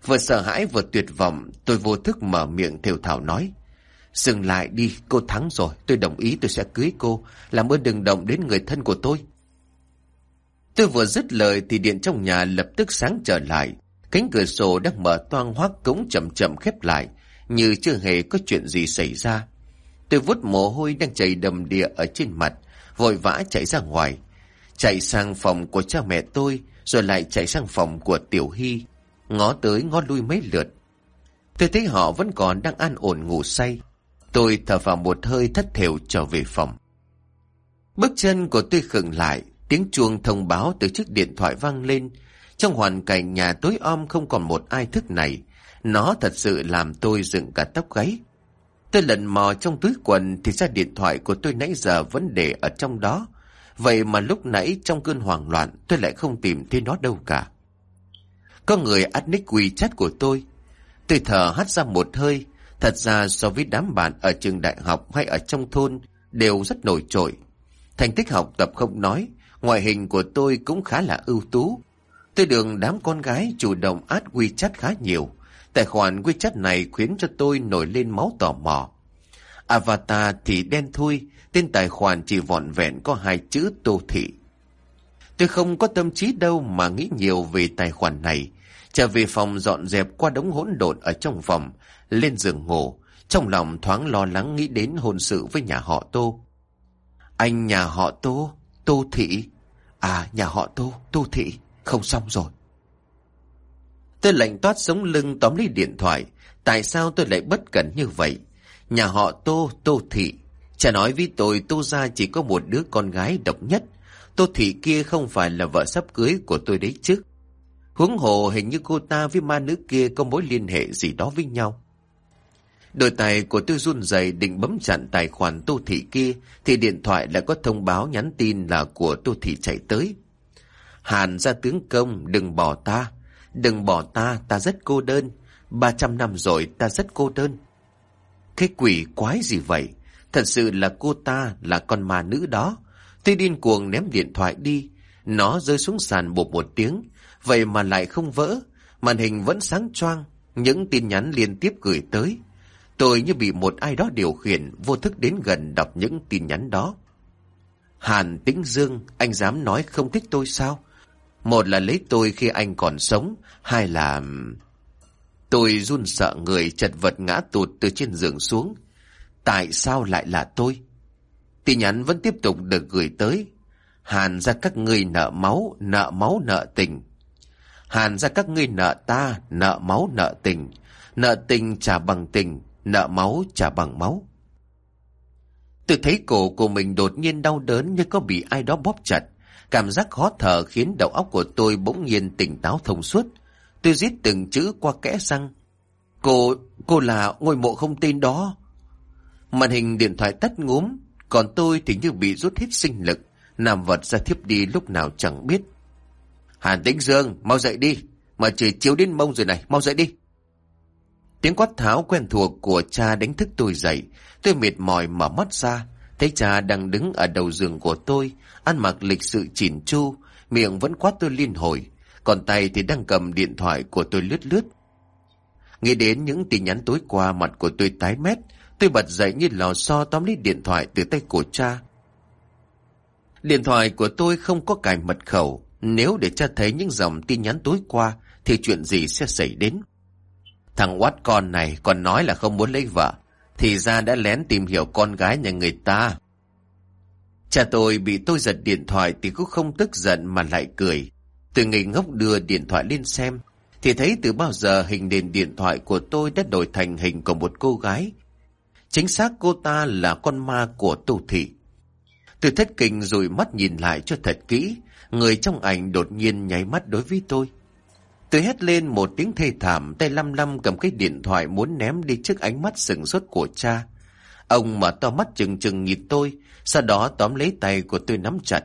Vừa sợ hãi vừa tuyệt vọng, tôi vô thức mở miệng thều thảo nói. Dừng lại đi, cô thắng rồi, tôi đồng ý tôi sẽ cưới cô. Làm ơn đừng động đến người thân của tôi. Tôi vừa dứt lời thì điện trong nhà lập tức sáng trở lại. Cánh cửa sổ đang mở toang hoác cống chậm chậm khép lại, như chưa hề có chuyện gì xảy ra. Tôi vút mồ hôi đang chảy đầm đìa ở trên mặt, vội vã chạy ra ngoài. Chạy sang phòng của cha mẹ tôi, rồi lại chạy sang phòng của Tiểu Hy, ngó tới ngó lui mấy lượt. Tôi thấy họ vẫn còn đang an ổn ngủ say. Tôi thở vào một hơi thất thểu trở về phòng. Bước chân của tôi khựng lại, tiếng chuông thông báo từ chiếc điện thoại vang lên. Trong hoàn cảnh nhà tối om không còn một ai thức này, nó thật sự làm tôi dựng cả tóc gáy. Tôi lần mò trong túi quần thì ra điện thoại của tôi nãy giờ vẫn để ở trong đó. Vậy mà lúc nãy trong cơn hoảng loạn tôi lại không tìm thấy nó đâu cả. Có người át nick WeChat của tôi. Tôi thở hắt ra một hơi. Thật ra so với đám bạn ở trường đại học hay ở trong thôn đều rất nổi trội. Thành tích học tập không nói, ngoại hình của tôi cũng khá là ưu tú. Tôi được đám con gái chủ động át WeChat khá nhiều. Tài khoản WeChat này khiến cho tôi nổi lên máu tò mò. Avatar thì đen thui, tên tài khoản chỉ vọn vẹn có hai chữ tô thị. Tôi không có tâm trí đâu mà nghĩ nhiều về tài khoản này. Trở về phòng dọn dẹp qua đống hỗn độn ở trong phòng, lên giường ngủ, trong lòng thoáng lo lắng nghĩ đến hôn sự với nhà họ Tô. Anh nhà họ Tô, Tô Thị. À, nhà họ Tô, Tô Thị, không xong rồi. Tôi lạnh toát sống lưng tóm lấy điện thoại. Tại sao tôi lại bất cẩn như vậy? Nhà họ Tô, Tô Thị. Chả nói với tôi Tô gia chỉ có một đứa con gái độc nhất. Tô Thị kia không phải là vợ sắp cưới của tôi đấy chứ. Huống hồ hình như cô ta với ma nữ kia có mối liên hệ gì đó với nhau. Đôi tay của tôi run rẩy định bấm chặn tài khoản Tô Thị kia thì điện thoại lại có thông báo nhắn tin là của Tô Thị chạy tới. Hàn ra tướng công đừng bỏ ta. Đừng bỏ ta, ta rất cô đơn. ba trăm năm rồi ta rất cô đơn. Cái quỷ quái gì vậy? Thật sự là cô ta là con ma nữ đó. Tôi điên cuồng ném điện thoại đi. Nó rơi xuống sàn bột một tiếng. Vậy mà lại không vỡ. Màn hình vẫn sáng choang. Những tin nhắn liên tiếp gửi tới. Tôi như bị một ai đó điều khiển, vô thức đến gần đọc những tin nhắn đó. Hàn Tĩnh Dương, anh dám nói không thích tôi sao? Một là lấy tôi khi anh còn sống, hai là... Tôi run sợ người chật vật ngã tụt từ trên giường xuống. Tại sao lại là tôi? Tin nhắn vẫn tiếp tục được gửi tới. Hàn ra các ngươi nợ máu, nợ máu nợ tình. Hàn ra các ngươi nợ ta, nợ máu nợ tình. Nợ tình trả bằng tình, nợ máu trả bằng máu. Tôi thấy cổ của mình đột nhiên đau đớn như có bị ai đó bóp chặt. Cảm giác khó thở khiến đầu óc của tôi bỗng nhiên tỉnh táo thông suốt. Tôi giết từng chữ qua kẽ răng. Cô, cô là ngôi mộ không tên đó. Màn hình điện thoại tắt ngúm, còn tôi thì như bị rút hết sinh lực, nằm vật ra thiếp đi lúc nào chẳng biết. Hàn Tĩnh Dương, mau dậy đi, mà trời chiếu đến mông rồi này, mau dậy đi. Tiếng quát tháo quen thuộc của cha đánh thức tôi dậy, tôi mệt mỏi mở mắt ra, thấy cha đang đứng ở đầu giường của tôi, ăn mặc lịch sự chỉn chu, miệng vẫn quát tôi liên hồi, còn tay thì đang cầm điện thoại của tôi lướt lướt. Nghĩ đến những tin nhắn tối qua mặt của tôi tái mét, tôi bật dậy như lò xo tóm lấy điện thoại từ tay của cha. Điện thoại của tôi không có cài mật khẩu, nếu để cha thấy những dòng tin nhắn tối qua thì chuyện gì sẽ xảy đến. Thằng oát con này còn nói là không muốn lấy vợ, thì ra đã lén tìm hiểu con gái nhà người ta. Cha tôi bị tôi giật điện thoại thì cũng không tức giận mà lại cười. Tôi ngây ngốc đưa điện thoại lên xem, thì thấy từ bao giờ hình nền điện thoại của tôi đã đổi thành hình của một cô gái. Chính xác cô ta là con ma của Tô Thị. Tôi thất kinh rồi mắt nhìn lại cho thật kỹ, người trong ảnh đột nhiên nháy mắt đối với tôi. Tôi hét lên một tiếng thê thảm, tay lăm lăm cầm cái điện thoại muốn ném đi trước ánh mắt sừng sốt của cha. Ông mở to mắt chừng chừng nhìn tôi, sau đó tóm lấy tay của tôi nắm chặt.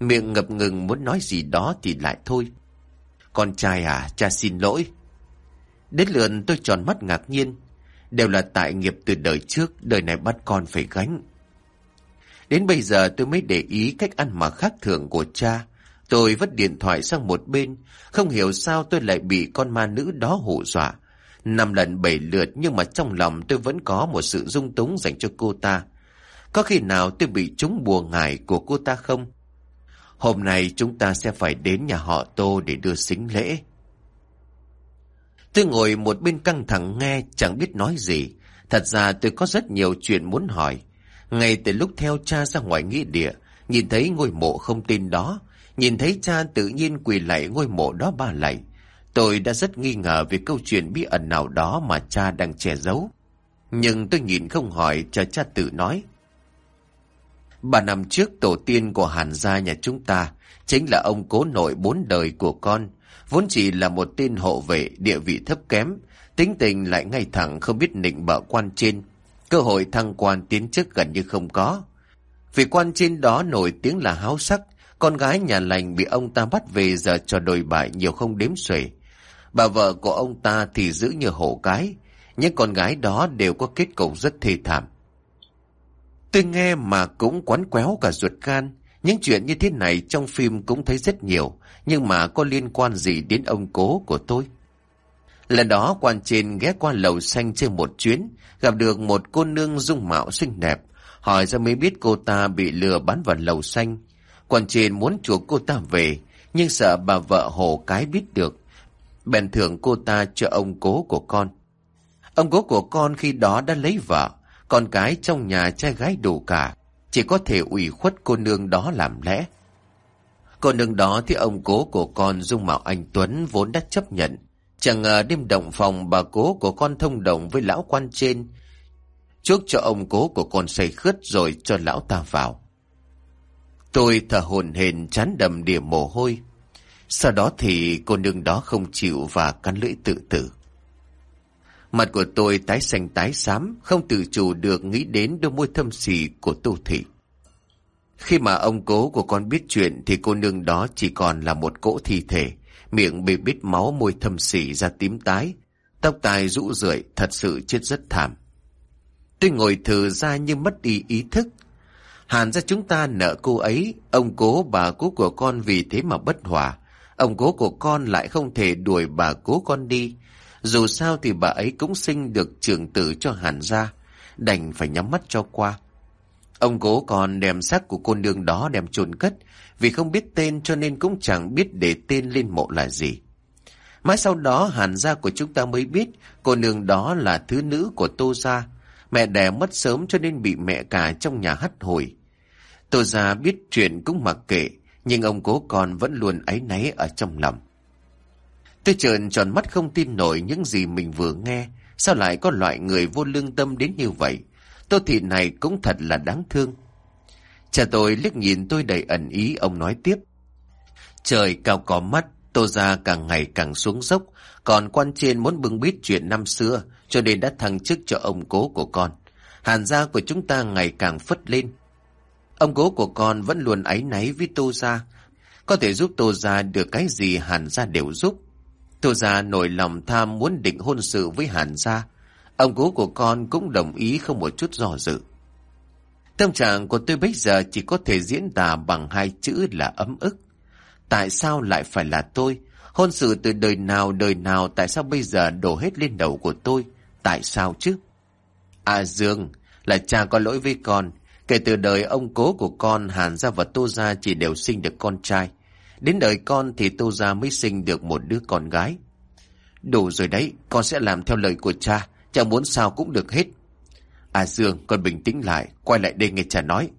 Miệng ngập ngừng muốn nói gì đó thì lại thôi. Con trai à, cha xin lỗi. Đến lượn tôi tròn mắt ngạc nhiên. Đều là tại nghiệp từ đời trước, đời này bắt con phải gánh. Đến bây giờ tôi mới để ý cách ăn mặc khác thường của cha. Tôi vứt điện thoại sang một bên, không hiểu sao tôi lại bị con ma nữ đó hù dọa. Năm lần bảy lượt nhưng mà trong lòng tôi vẫn có một sự dung túng dành cho cô ta. Có khi nào tôi bị trúng bùa ngải của cô ta không? Hôm nay chúng ta sẽ phải đến nhà họ Tô để đưa xính lễ. Tôi ngồi một bên căng thẳng nghe chẳng biết nói gì. Thật ra tôi có rất nhiều chuyện muốn hỏi. Ngay từ lúc theo cha ra ngoài nghĩa địa, nhìn thấy ngôi mộ không tin đó, nhìn thấy cha tự nhiên quỳ lạy ngôi mộ đó ba lạy. Tôi đã rất nghi ngờ về câu chuyện bí ẩn nào đó mà cha đang che giấu. Nhưng tôi nhìn không hỏi cho cha tự nói. Ba năm trước tổ tiên của Hàn gia nhà chúng ta chính là ông cố nội bốn đời của con, vốn chỉ là một tên hộ vệ địa vị thấp kém, tính tình lại ngay thẳng không biết nịnh bợ quan trên, cơ hội thăng quan tiến chức gần như không có. Vì quan trên đó nổi tiếng là háo sắc, con gái nhà lành bị ông ta bắt về giờ cho đồi bại nhiều không đếm xuể. Bà vợ của ông ta thì giữ như hổ cái, những con gái đó đều có kết cục rất thê thảm. Tôi nghe mà cũng quán quéo cả ruột gan. Những chuyện như thế này trong phim cũng thấy rất nhiều, nhưng mà có liên quan gì đến ông cố của tôi? Lần đó quan trên ghé qua lầu xanh trên một chuyến, gặp được một cô nương dung mạo xinh đẹp. Hỏi ra mới biết cô ta bị lừa bán vào lầu xanh. Quan trên muốn chuộc cô ta về, nhưng sợ bà vợ hồ cái biết được. Bèn thưởng cô ta cho ông cố của con. Ông cố của con khi đó đã lấy vợ, con cái trong nhà trai gái đủ cả, chỉ có thể ủy khuất cô nương đó làm lẽ. Cô nương đó thì ông cố của con dung mạo anh Tuấn vốn đã chấp nhận. Chẳng ngờ đêm động phòng bà cố của con thông đồng với lão quan trên. Trước cho ông cố của con say khướt rồi cho lão ta vào. Tôi thở hồn hền chán đầm đìa mồ hôi. Sau đó thì cô nương đó không chịu và cắn lưỡi tự tử. Mặt của tôi tái xanh tái xám, không tự chủ được nghĩ đến đôi môi thâm xì của Tô Thị. Khi mà ông cố của con biết chuyện thì cô nương đó chỉ còn là một cỗ thi thể, miệng bị bít máu môi thâm xỉ ra tím tái, tóc tai rũ rượi thật sự chết rất thảm. Tôi ngồi thử ra như mất đi ý thức. Hàn ra chúng ta nợ cô ấy, ông cố bà cố của con vì thế mà bất hòa. Ông cố của con lại không thể đuổi bà cố con đi, dù sao thì bà ấy cũng sinh được trưởng tử cho Hàn gia, đành phải nhắm mắt cho qua. Ông cố còn đem xác của cô nương đó đem chôn cất, vì không biết tên cho nên cũng chẳng biết để tên lên mộ là gì. Mãi sau đó hàn gia của chúng ta mới biết cô nương đó là thứ nữ của Tô Gia. Mẹ đẻ mất sớm cho nên bị mẹ cả trong nhà hắt hồi. Tô Gia biết chuyện cũng mặc kệ, nhưng ông cố con vẫn luôn áy náy ở trong lòng. Tôi trợn tròn mắt không tin nổi những gì mình vừa nghe. Sao lại có loại người vô lương tâm đến như vậy? Tô thị này cũng thật là đáng thương. Cha tôi liếc nhìn tôi đầy ẩn ý, ông nói tiếp. Trời cao có mắt, tô ra càng ngày càng xuống dốc, còn quan trên muốn bưng bít chuyện năm xưa, cho nên đã thăng chức cho ông cố của con. Hàn gia của chúng ta ngày càng phất lên. Ông cố của con vẫn luôn áy náy với tô gia, Có thể giúp tô gia được cái gì hàn gia đều giúp. Tô gia nổi lòng tham muốn định hôn sự với Hàn gia. Ông cố của con cũng đồng ý không một chút do dự. Tâm trạng của tôi bây giờ chỉ có thể diễn tả bằng hai chữ là ấm ức. Tại sao lại phải là tôi? Hôn sự từ đời nào đời nào tại sao bây giờ đổ hết lên đầu của tôi? Tại sao chứ? À Dương, là cha có lỗi với con. Kể từ đời ông cố của con Hàn gia và Tô gia chỉ đều sinh được con trai. Đến đời con thì Tô Gia mới sinh được một đứa con gái. Đủ rồi đấy, con sẽ làm theo lời của cha, cha muốn sao cũng được hết. À Dương, con bình tĩnh lại, quay lại đây nghe cha nói.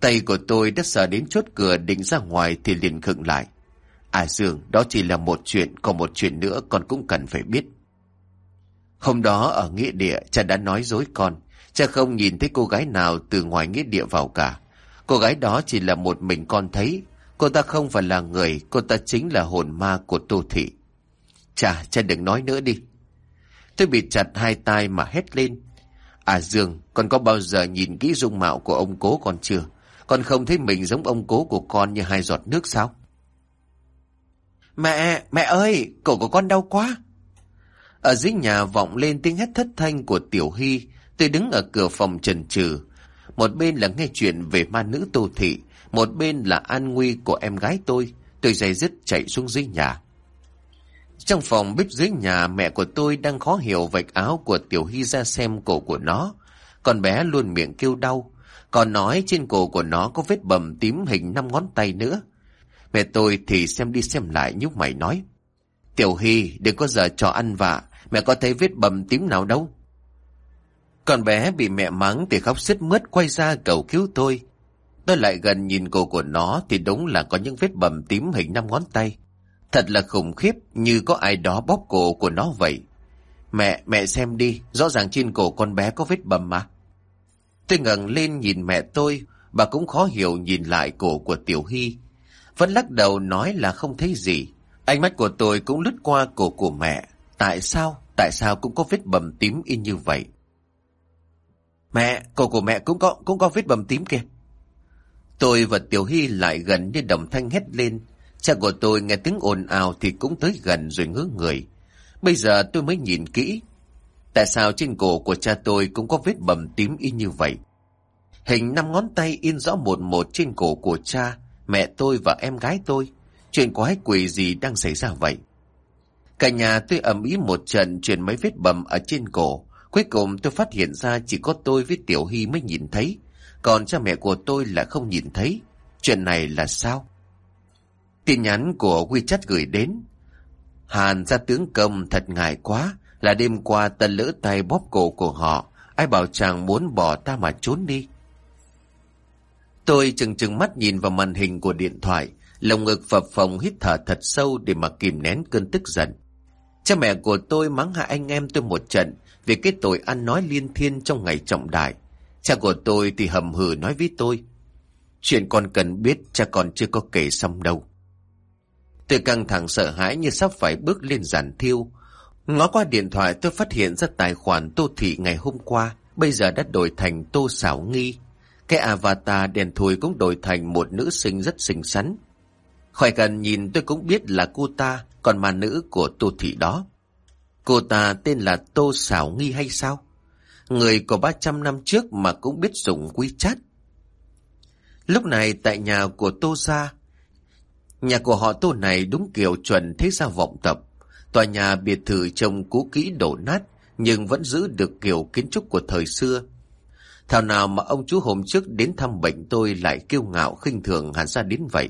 Tay của tôi đã sờ đến chốt cửa định ra ngoài thì liền khựng lại. À Dương, đó chỉ là một chuyện, còn một chuyện nữa con cũng cần phải biết. Hôm đó ở nghĩa địa, cha đã nói dối con. Cha không nhìn thấy cô gái nào từ ngoài nghĩa địa vào cả. Cô gái đó chỉ là một mình con thấy, Cô ta không phải là người, cô ta chính là hồn ma của Tô Thị. Cha, cha đừng nói nữa đi. Tôi bị chặt hai tay mà hét lên. À Dương, con có bao giờ nhìn kỹ dung mạo của ông cố con chưa? Con không thấy mình giống ông cố của con như hai giọt nước sao? Mẹ, mẹ ơi, cổ của con đau quá. Ở dưới nhà vọng lên tiếng hét thất thanh của Tiểu Hy. Tôi đứng ở cửa phòng trần trừ. Một bên là nghe chuyện về ma nữ Tô Thị, một bên là an nguy của em gái tôi. Tôi dày dứt chạy xuống dưới nhà. Trong phòng bếp dưới nhà mẹ của tôi đang khó hiểu vạch áo của Tiểu Hy ra xem cổ của nó. Con bé luôn miệng kêu đau. Còn nói trên cổ của nó có vết bầm tím hình năm ngón tay nữa. Mẹ tôi thì xem đi xem lại nhúc mày nói. Tiểu Hy đừng có giờ trò ăn vạ. Mẹ có thấy vết bầm tím nào đâu. Con bé bị mẹ mắng thì khóc sứt mướt quay ra cầu cứu tôi. Tôi lại gần nhìn cổ của nó thì đúng là có những vết bầm tím hình năm ngón tay. Thật là khủng khiếp như có ai đó bóp cổ của nó vậy. Mẹ, mẹ xem đi, rõ ràng trên cổ con bé có vết bầm mà. Tôi ngẩng lên nhìn mẹ tôi, bà cũng khó hiểu nhìn lại cổ của Tiểu Hy. Vẫn lắc đầu nói là không thấy gì. Ánh mắt của tôi cũng lướt qua cổ của mẹ. Tại sao? Tại sao cũng có vết bầm tím y như vậy? Mẹ, cổ của mẹ cũng có cũng có vết bầm tím kìa. Tôi và Tiểu Hy lại gần như đồng thanh hét lên. Cha của tôi nghe tiếng ồn ào thì cũng tới gần rồi ngứa người. Bây giờ tôi mới nhìn kỹ. Tại sao trên cổ của cha tôi cũng có vết bầm tím y như vậy? Hình năm ngón tay in rõ một một trên cổ của cha, mẹ tôi và em gái tôi. Chuyện quái quỷ gì đang xảy ra vậy? Cả nhà tôi ầm ý một trận truyền mấy vết bầm ở trên cổ. Cuối cùng tôi phát hiện ra chỉ có tôi với Tiểu Hy mới nhìn thấy. Còn cha mẹ của tôi là không nhìn thấy. Chuyện này là sao? Tin nhắn của WeChat gửi đến. Hàn ra tướng công thật ngại quá. Là đêm qua ta lỡ tay bóp cổ của họ. Ai bảo chàng muốn bỏ ta mà trốn đi. Tôi chừng chừng mắt nhìn vào màn hình của điện thoại. Lồng ngực phập phồng hít thở thật sâu để mà kìm nén cơn tức giận. Cha mẹ của tôi mắng hạ anh em tôi một trận vì cái tội ăn nói liên thiên trong ngày trọng đại. Cha của tôi thì hầm hừ nói với tôi. Chuyện con cần biết cha còn chưa có kể xong đâu. Tôi căng thẳng sợ hãi như sắp phải bước lên giàn thiêu. Ngó qua điện thoại tôi phát hiện ra tài khoản Tô Thị ngày hôm qua, bây giờ đã đổi thành Tô Xảo Nghi. Cái avatar đèn thùi cũng đổi thành một nữ sinh rất xinh xắn. Khỏi cần nhìn tôi cũng biết là cô ta, còn mà nữ của Tô Thị đó. Cô ta tên là Tô Xảo Nghi hay sao? Người có 300 năm trước mà cũng biết dùng WeChat. Lúc này tại nhà của Tô Gia, nhà của họ Tô này đúng kiểu chuẩn thế gia vọng tập. Tòa nhà biệt thự trông cũ kỹ đổ nát, nhưng vẫn giữ được kiểu kiến trúc của thời xưa. Thảo nào mà ông chú hôm trước đến thăm bệnh tôi lại kiêu ngạo khinh thường hẳn ra đến vậy.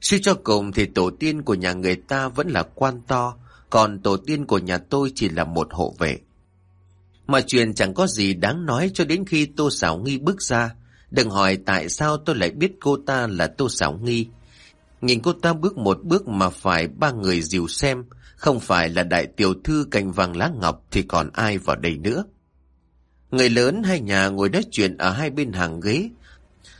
Suy cho cùng thì tổ tiên của nhà người ta vẫn là quan to, còn tổ tiên của nhà tôi chỉ là một hộ vệ. Mà chuyện chẳng có gì đáng nói cho đến khi Tô Sảo Nghi bước ra. Đừng hỏi tại sao tôi lại biết cô ta là Tô Sảo Nghi. Nhìn cô ta bước một bước mà phải ba người dìu xem, không phải là đại tiểu thư cành vàng lá ngọc thì còn ai vào đây nữa. Người lớn hai nhà ngồi nói chuyện ở hai bên hàng ghế,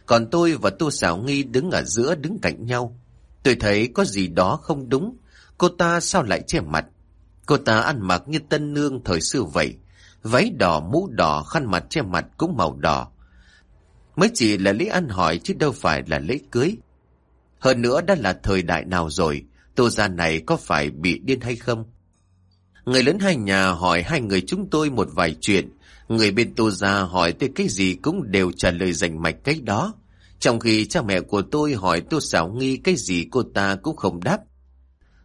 còn tôi và Tô Sảo Nghi đứng ở giữa đứng cạnh nhau. Tôi thấy có gì đó không đúng, cô ta sao lại che mặt? Cô ta ăn mặc như tân nương thời xưa vậy, váy đỏ, mũ đỏ, khăn mặt che mặt cũng màu đỏ. Mới chỉ là lễ ăn hỏi chứ đâu phải là lễ cưới. Hơn nữa đã là thời đại nào rồi, tô gia này có phải bị điên hay không? Người lớn hai nhà hỏi hai người chúng tôi một vài chuyện, người bên tô gia hỏi tôi cái gì cũng đều trả lời rành mạch cái đó. Trong khi cha mẹ của tôi hỏi tô xảo nghi cái gì cô ta cũng không đáp.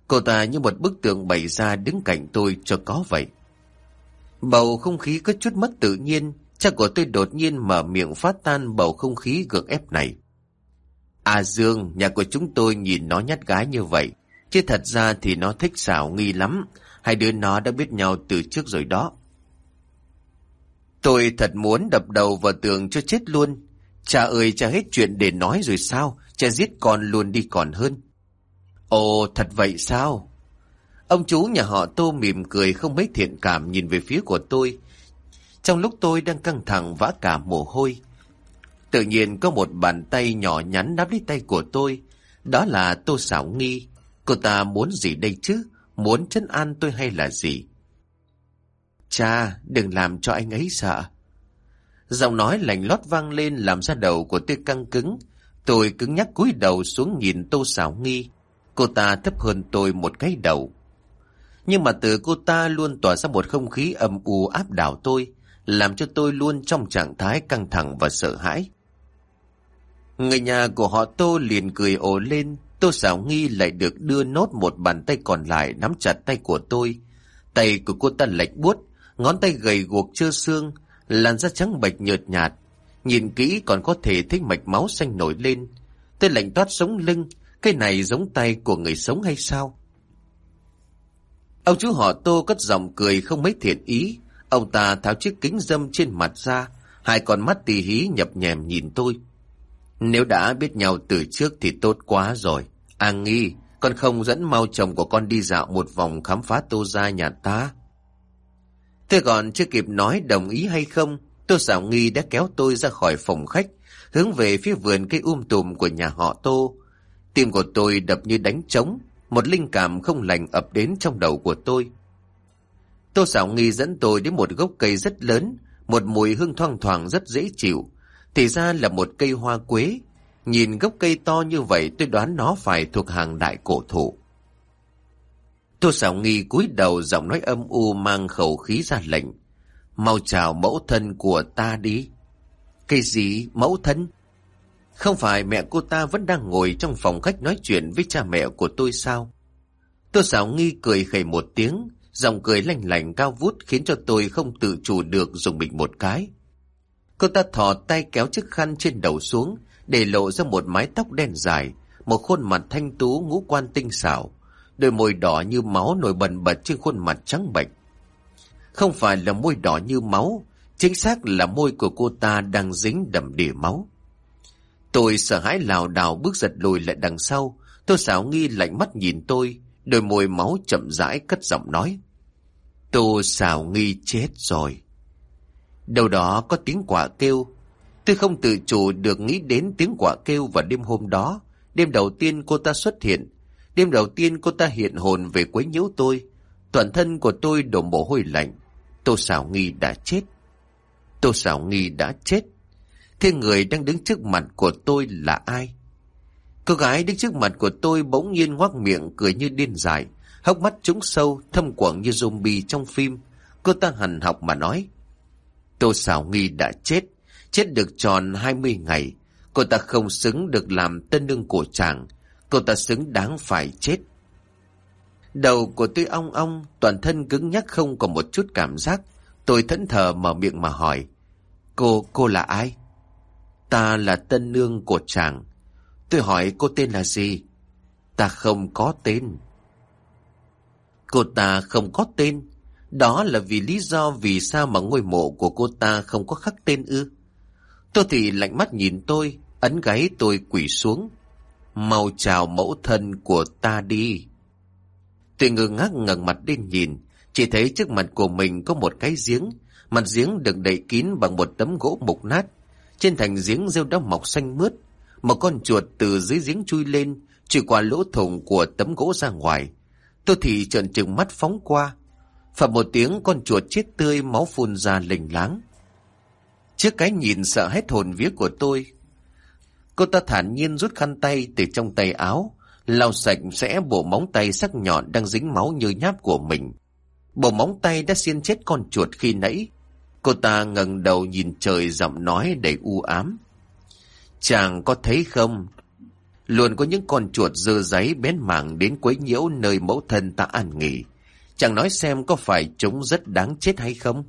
Cô ta như một bức tượng bày ra đứng cạnh tôi cho có vậy. Bầu không khí có chút mất tự nhiên, cha của tôi đột nhiên mở miệng phát tan bầu không khí gượng ép này. À Dương, nhà của chúng tôi nhìn nó nhát gái như vậy, chứ thật ra thì nó thích xảo nghi lắm, hai đứa nó đã biết nhau từ trước rồi đó. Tôi thật muốn đập đầu vào tường cho chết luôn. Cha ơi, cha hết chuyện để nói rồi sao? Cha giết con luôn đi còn hơn. Ồ, thật vậy sao? Ông chú nhà họ Tô mỉm cười không mấy thiện cảm nhìn về phía của tôi. Trong lúc tôi đang căng thẳng vã cả mồ hôi, tự nhiên có một bàn tay nhỏ nhắn nắm lấy tay của tôi. Đó là Tô xảo Nghi. Cô ta muốn gì đây chứ? Muốn chân an tôi hay là gì? Cha, đừng làm cho anh ấy sợ. Giọng nói lành lót vang lên làm ra đầu của tôi căng cứng. Tôi cứng nhắc cúi đầu xuống nhìn Tô xảo Nghi. Cô ta thấp hơn tôi một cái đầu. Nhưng mà từ cô ta luôn tỏa ra một không khí âm u áp đảo tôi, làm cho tôi luôn trong trạng thái căng thẳng và sợ hãi. Người nhà của họ Tô liền cười ồ lên, Tô xảo nghi lại được đưa nốt một bàn tay còn lại nắm chặt tay của tôi. Tay của cô ta lệch buốt, ngón tay gầy guộc chưa xương, làn da trắng bệch nhợt nhạt. Nhìn kỹ còn có thể thấy mạch máu xanh nổi lên. Tôi lạnh toát sống lưng, cái này giống tay của người sống hay sao? Ông chú họ tô cất giọng cười không mấy thiện ý. Ông ta tháo chiếc kính dâm trên mặt ra, hai con mắt tì hí nhập nhèm nhìn tôi. Nếu đã biết nhau từ trước thì tốt quá rồi. An nghi, con không dẫn mau chồng của con đi dạo một vòng khám phá tô gia nhà ta. Thế còn chưa kịp nói đồng ý hay không, Tô xảo Nghi đã kéo tôi ra khỏi phòng khách, hướng về phía vườn cây um tùm của nhà họ Tô. Tim của tôi đập như đánh trống, một linh cảm không lành ập đến trong đầu của tôi. Tô Sảo Nghi dẫn tôi đến một gốc cây rất lớn, một mùi hương thoang thoảng rất dễ chịu. Thì ra là một cây hoa quế. Nhìn gốc cây to như vậy tôi đoán nó phải thuộc hàng đại cổ thụ. Tô Sảo Nghi cúi đầu giọng nói âm u mang khẩu khí ra lệnh. Mau chào mẫu thân của ta đi. Cái gì mẫu thân? Không phải mẹ cô ta vẫn đang ngồi trong phòng khách nói chuyện với cha mẹ của tôi sao? Tô Sảo Nghi cười khẩy một tiếng, giọng cười lanh lành cao vút khiến cho tôi không tự chủ được dùng mình một cái. Cô ta thò tay kéo chiếc khăn trên đầu xuống, để lộ ra một mái tóc đen dài, một khuôn mặt thanh tú ngũ quan tinh xảo, đôi môi đỏ như máu nổi bần bật trên khuôn mặt trắng bệch. Không phải là môi đỏ như máu, chính xác là môi của cô ta đang dính đầm đìa máu. Tôi sợ hãi lào đảo bước giật lùi lại đằng sau, tôi xảo nghi lạnh mắt nhìn tôi, đôi môi máu chậm rãi cất giọng nói. Tô xảo nghi chết rồi. Đầu đó có tiếng quả kêu. Tôi không tự chủ được nghĩ đến tiếng quả kêu vào đêm hôm đó. Đêm đầu tiên cô ta xuất hiện. Đêm đầu tiên cô ta hiện hồn về quấy nhiễu tôi. Toàn thân của tôi đổ mồ hôi lạnh. Tô xảo nghi đã chết. Tô xảo nghi đã chết. Thế người đang đứng trước mặt của tôi là ai? Cô gái đứng trước mặt của tôi bỗng nhiên ngoác miệng cười như điên dại, hốc mắt trúng sâu, thâm quẩn như zombie trong phim. Cô ta hằn học mà nói. Tô xảo nghi đã chết, chết được tròn 20 ngày. Cô ta không xứng được làm tân nương của chàng. Cô ta xứng đáng phải chết. Đầu của tôi ong ong, toàn thân cứng nhắc không còn một chút cảm giác. Tôi thẫn thờ mở miệng mà hỏi. Cô, cô là ai? Ta là tân nương của chàng. Tôi hỏi cô tên là gì? Ta không có tên. Cô ta không có tên. Đó là vì lý do vì sao mà ngôi mộ của cô ta không có khắc tên ư. Tôi thì lạnh mắt nhìn tôi, ấn gáy tôi quỷ xuống. Mau chào mẫu thân của ta đi. Tôi ngơ ngác ngẩng mặt lên nhìn, chỉ thấy trước mặt của mình có một cái giếng, mặt giếng được đậy kín bằng một tấm gỗ mục nát. Trên thành giếng rêu đã mọc xanh mướt, một con chuột từ dưới giếng chui lên, chui qua lỗ thủng của tấm gỗ ra ngoài. Tôi thì trợn trừng mắt phóng qua. Phập một tiếng con chuột chết tươi máu phun ra lình láng. Trước cái nhìn sợ hết hồn vía của tôi, cô ta thản nhiên rút khăn tay từ trong tay áo, lau sạch sẽ bộ móng tay sắc nhọn đang dính máu như nháp của mình. Bộ móng tay đã xiên chết con chuột khi nãy. Cô ta ngẩng đầu nhìn trời giọng nói đầy u ám. Chàng có thấy không? Luôn có những con chuột dơ giấy bén mảng đến quấy nhiễu nơi mẫu thân ta an nghỉ. Chàng nói xem có phải chúng rất đáng chết hay không?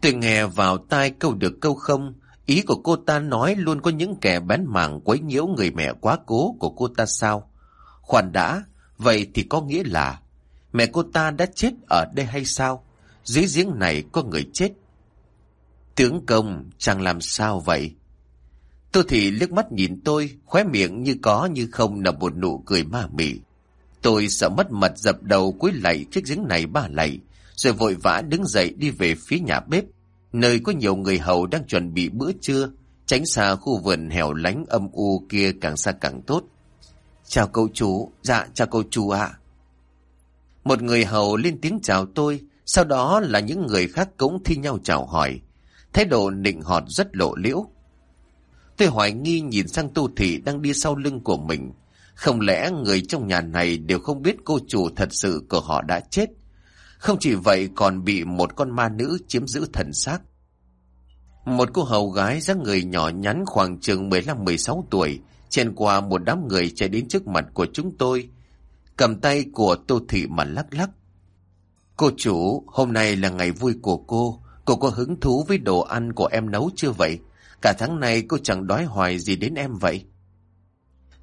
Tôi nghe vào tai câu được câu không, ý của cô ta nói luôn có những kẻ bén mảng quấy nhiễu người mẹ quá cố của cô ta sao? Khoan đã, vậy thì có nghĩa là mẹ cô ta đã chết ở đây hay sao? Dưới giếng này có người chết. Tướng công, chàng làm sao vậy? Tô Thị liếc mắt nhìn tôi, khóe miệng như có như không nở một nụ cười ma mị. Tôi sợ mất mật dập đầu cúi lạy chiếc giếng này ba lạy, rồi vội vã đứng dậy đi về phía nhà bếp, nơi có nhiều người hầu đang chuẩn bị bữa trưa, tránh xa khu vườn hẻo lánh âm u kia càng xa càng tốt. Chào cậu chủ, dạ chào cậu chủ ạ. Một người hầu lên tiếng chào tôi, sau đó là những người khác cũng thi nhau chào hỏi. Thái độ nịnh họt rất lộ liễu. Tôi hoài nghi nhìn sang tu thị đang đi sau lưng của mình. Không lẽ người trong nhà này đều không biết cô chủ thật sự của họ đã chết? Không chỉ vậy còn bị một con ma nữ chiếm giữ thần xác. Một cô hầu gái dáng người nhỏ nhắn khoảng chừng 15-16 tuổi, Chen qua một đám người chạy đến trước mặt của chúng tôi, cầm tay của Tô Thị mà lắc lắc. Cô chủ, hôm nay là ngày vui của cô, cô có hứng thú với đồ ăn của em nấu chưa vậy? Cả tháng này cô chẳng đói hoài gì đến em vậy.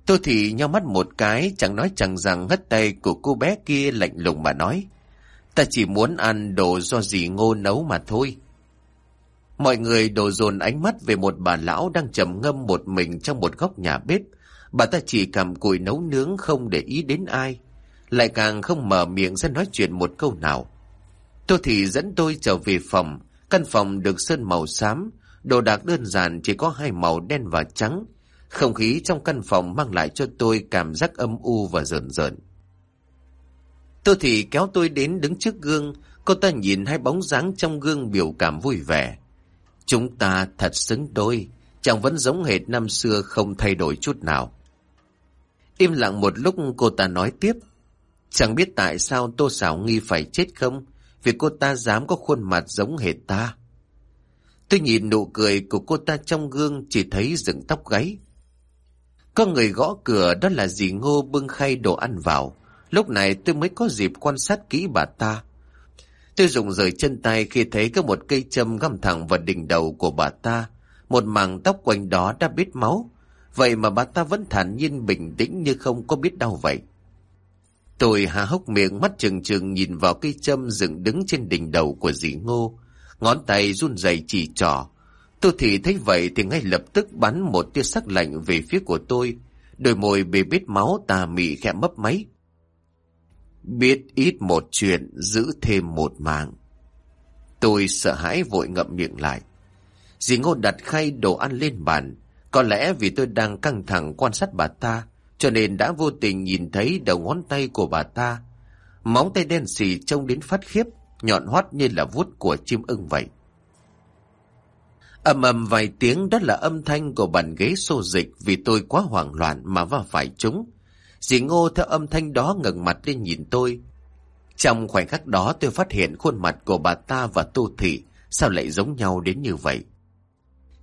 Tôi thì nhau mắt một cái, chẳng nói chẳng rằng hất tay của cô bé kia lạnh lùng mà nói. Ta chỉ muốn ăn đồ do dì ngô nấu mà thôi. Mọi người đổ dồn ánh mắt về một bà lão đang trầm ngâm một mình trong một góc nhà bếp. Bà ta chỉ cầm cùi nấu nướng không để ý đến ai. Lại càng không mở miệng ra nói chuyện một câu nào. tôi thì dẫn tôi trở về phòng. Căn phòng được sơn màu xám. Đồ đạc đơn giản chỉ có hai màu đen và trắng. Không khí trong căn phòng mang lại cho tôi cảm giác âm u và rợn rợn. tôi thì kéo tôi đến đứng trước gương. Cô ta nhìn hai bóng dáng trong gương biểu cảm vui vẻ. Chúng ta thật xứng đôi, chẳng vẫn giống hệt năm xưa không thay đổi chút nào. Im lặng một lúc cô ta nói tiếp. Chẳng biết tại sao Tô Sảo nghi phải chết không, vì cô ta dám có khuôn mặt giống hệt ta. Tôi nhìn nụ cười của cô ta trong gương chỉ thấy dựng tóc gáy. Có người gõ cửa đó là dì Ngô bưng khay đồ ăn vào. Lúc này tôi mới có dịp quan sát kỹ bà ta. Tôi dùng rời chân tay khi thấy có một cây châm găm thẳng vào đỉnh đầu của bà ta. Một mảng tóc quanh đó đã biết máu. Vậy mà bà ta vẫn thản nhiên bình tĩnh như không có biết đau vậy. Tôi há hốc miệng mắt trừng trừng nhìn vào cây châm dựng đứng trên đỉnh đầu của dì Ngô. Ngón tay run rẩy chỉ trỏ. Tôi thì thấy vậy thì ngay lập tức bắn một tia sắc lạnh về phía của tôi. Đôi môi bê bết máu tà mị khẽ mấp máy. Biết ít một chuyện, giữ thêm một mạng. Tôi sợ hãi vội ngậm miệng lại. Dì Ngô đặt khay đồ ăn lên bàn. Có lẽ vì tôi đang căng thẳng quan sát bà ta, cho nên đã vô tình nhìn thấy đầu ngón tay của bà ta. Móng tay đen xì trông đến phát khiếp, nhọn hoắt như là vuốt của chim ưng vậy. ầm ầm vài tiếng đó là âm thanh của bàn ghế xô dịch vì tôi quá hoảng loạn mà va phải chúng. Dì Ngô theo âm thanh đó ngẩng mặt lên nhìn tôi. Trong khoảnh khắc đó tôi phát hiện khuôn mặt của bà ta và Tô Thị sao lại giống nhau đến như vậy.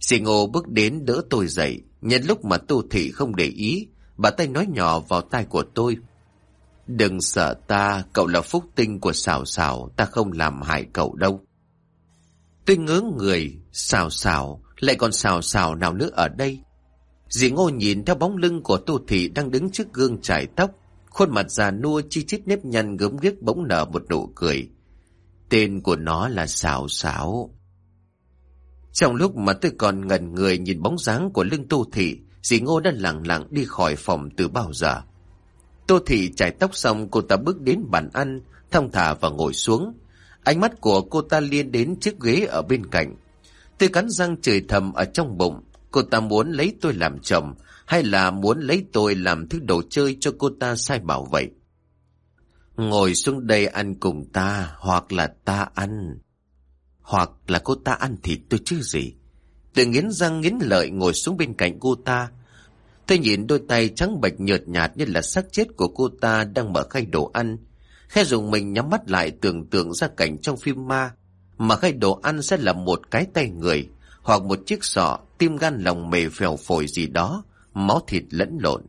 Dì Ngô bước đến đỡ tôi dậy, nhân lúc mà Tô Thị không để ý, bà tay nói nhỏ vào tai của tôi. Đừng sợ ta, cậu là phúc tinh của xào xào, ta không làm hại cậu đâu. Tôi ngớ người, xào xào, lại còn xào xào nào nữa ở đây. Dì Ngô nhìn theo bóng lưng của Tô Thị đang đứng trước gương trải tóc, khuôn mặt già nua chi chít nếp nhăn gớm ghiếc bỗng nở một nụ cười. Tên của nó là Xào Sảo. Trong lúc mà tôi còn ngần người nhìn bóng dáng của lưng Tô Thị, dì Ngô đã lặng lặng đi khỏi phòng từ bao giờ. Tô Thị chải tóc xong cô ta bước đến bàn ăn, thong thả và ngồi xuống. Ánh mắt của cô ta liên đến chiếc ghế ở bên cạnh. Tôi cắn răng chửi thầm ở trong bụng. Cô ta muốn lấy tôi làm chồng hay là muốn lấy tôi làm thứ đồ chơi cho cô ta sai bảo vậy? Ngồi xuống đây ăn cùng ta hoặc là ta ăn. Hoặc là cô ta ăn thịt tôi chứ gì. Tôi nghiến răng nghiến lợi ngồi xuống bên cạnh cô ta. Tôi nhìn đôi tay trắng bệch nhợt nhạt như là xác chết của cô ta đang mở khay đồ ăn. Khe dùng mình nhắm mắt lại tưởng tượng ra cảnh trong phim ma. Mà khay đồ ăn sẽ là một cái tay người hoặc một chiếc sọ, tim gan lòng mề phèo phổi gì đó, máu thịt lẫn lộn.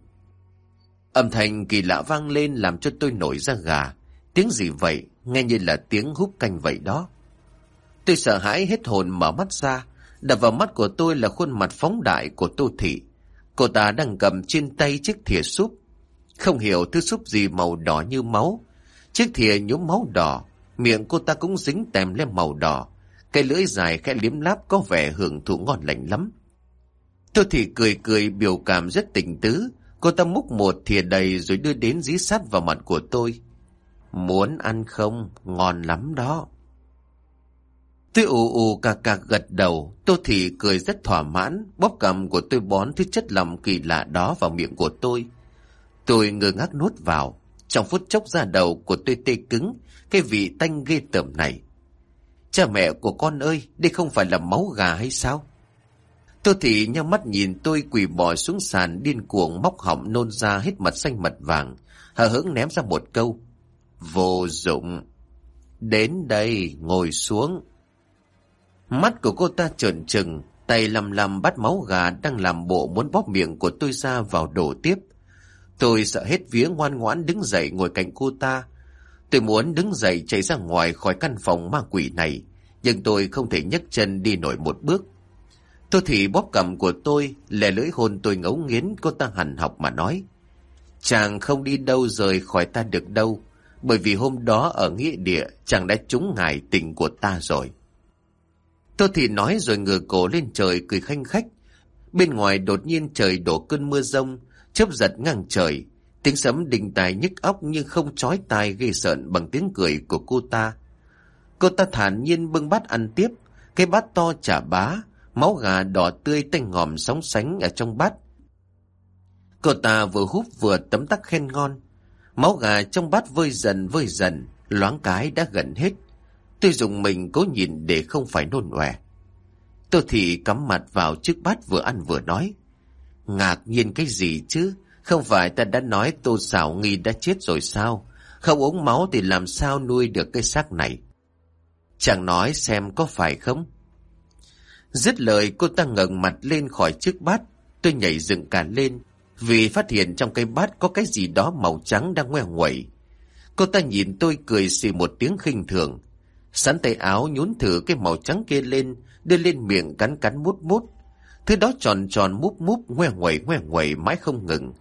Âm thanh kỳ lạ vang lên làm cho tôi nổi da gà. Tiếng gì vậy? Nghe như là tiếng húp canh vậy đó. Tôi sợ hãi hết hồn mở mắt ra. Đập vào mắt của tôi là khuôn mặt phóng đại của Tô Thị. Cô ta đang cầm trên tay chiếc thìa súp. Không hiểu thứ súp gì màu đỏ như máu. Chiếc thìa nhúm máu đỏ. Miệng cô ta cũng dính tèm lên màu đỏ. Cái lưỡi dài khẽ liếm láp có vẻ hưởng thụ ngon lành lắm. Tôi thì cười cười biểu cảm rất tình tứ. Cô ta múc một thìa đầy rồi đưa đến dí sát vào mặt của tôi. Muốn ăn không? Ngon lắm đó. Tôi ù ù cà cà gật đầu, Tô Thị cười rất thỏa mãn, bóp cầm của tôi bón thứ chất lòng kỳ lạ đó vào miệng của tôi. Tôi ngơ ngác nuốt vào, trong phút chốc ra đầu của tôi tê cứng, cái vị tanh ghê tởm này. Cha mẹ của con ơi, đây không phải là máu gà hay sao? Tô Thị nhau mắt nhìn tôi quỳ bò xuống sàn điên cuồng móc họng nôn ra hết mặt xanh mặt vàng, hờ hững ném ra một câu. Vô dụng. Đến đây, ngồi xuống. Mắt của cô ta trợn trừng, Tay lầm lầm bắt máu gà đang làm bộ muốn bóp miệng của tôi ra vào đổ tiếp. Tôi sợ hết vía ngoan ngoãn đứng dậy ngồi cạnh cô ta. Tôi muốn đứng dậy chạy ra ngoài khỏi căn phòng ma quỷ này, nhưng tôi không thể nhấc chân đi nổi một bước. Tôi thì bóp cầm của tôi, lè lưỡi hôn tôi ngấu nghiến cô ta hành học mà nói. Chàng không đi đâu rời khỏi ta được đâu, bởi vì hôm đó ở nghĩa địa chàng đã trúng ngài tình của ta rồi. Tôi thì nói rồi ngửa cổ lên trời cười khanh khách. Bên ngoài đột nhiên trời đổ cơn mưa rông, chớp giật ngang trời. Tiếng sấm đình tài nhức óc nhưng không chói tai gây sợn bằng tiếng cười của cô ta. Cô ta thản nhiên bưng bát ăn tiếp, cái bát to chả bá, máu gà đỏ tươi tanh ngòm sóng sánh ở trong bát. Cô ta vừa húp vừa tấm tắc khen ngon. Máu gà trong bát vơi dần vơi dần, loáng cái đã gần hết. Tôi dùng mình cố nhìn để không phải nôn ọe. Tôi thì cắm mặt vào chiếc bát vừa ăn vừa nói. Ngạc nhiên cái gì chứ? Không phải ta đã nói tô xảo nghi đã chết rồi sao? Không uống máu thì làm sao nuôi được cái xác này? chàng nói xem có phải không? Dứt lời, cô ta ngẩng mặt lên khỏi chiếc bát. Tôi nhảy dựng cả lên, vì phát hiện trong cái bát có cái gì đó màu trắng đang ngoe nguẩy. Cô ta nhìn tôi cười xì một tiếng khinh thường. Sắn tay áo nhún thử cái màu trắng kia lên, đưa lên miệng cắn cắn mút mút. Thứ đó tròn tròn múp múp ngoe ngoẩy ngoe ngoẩy mãi không ngừng.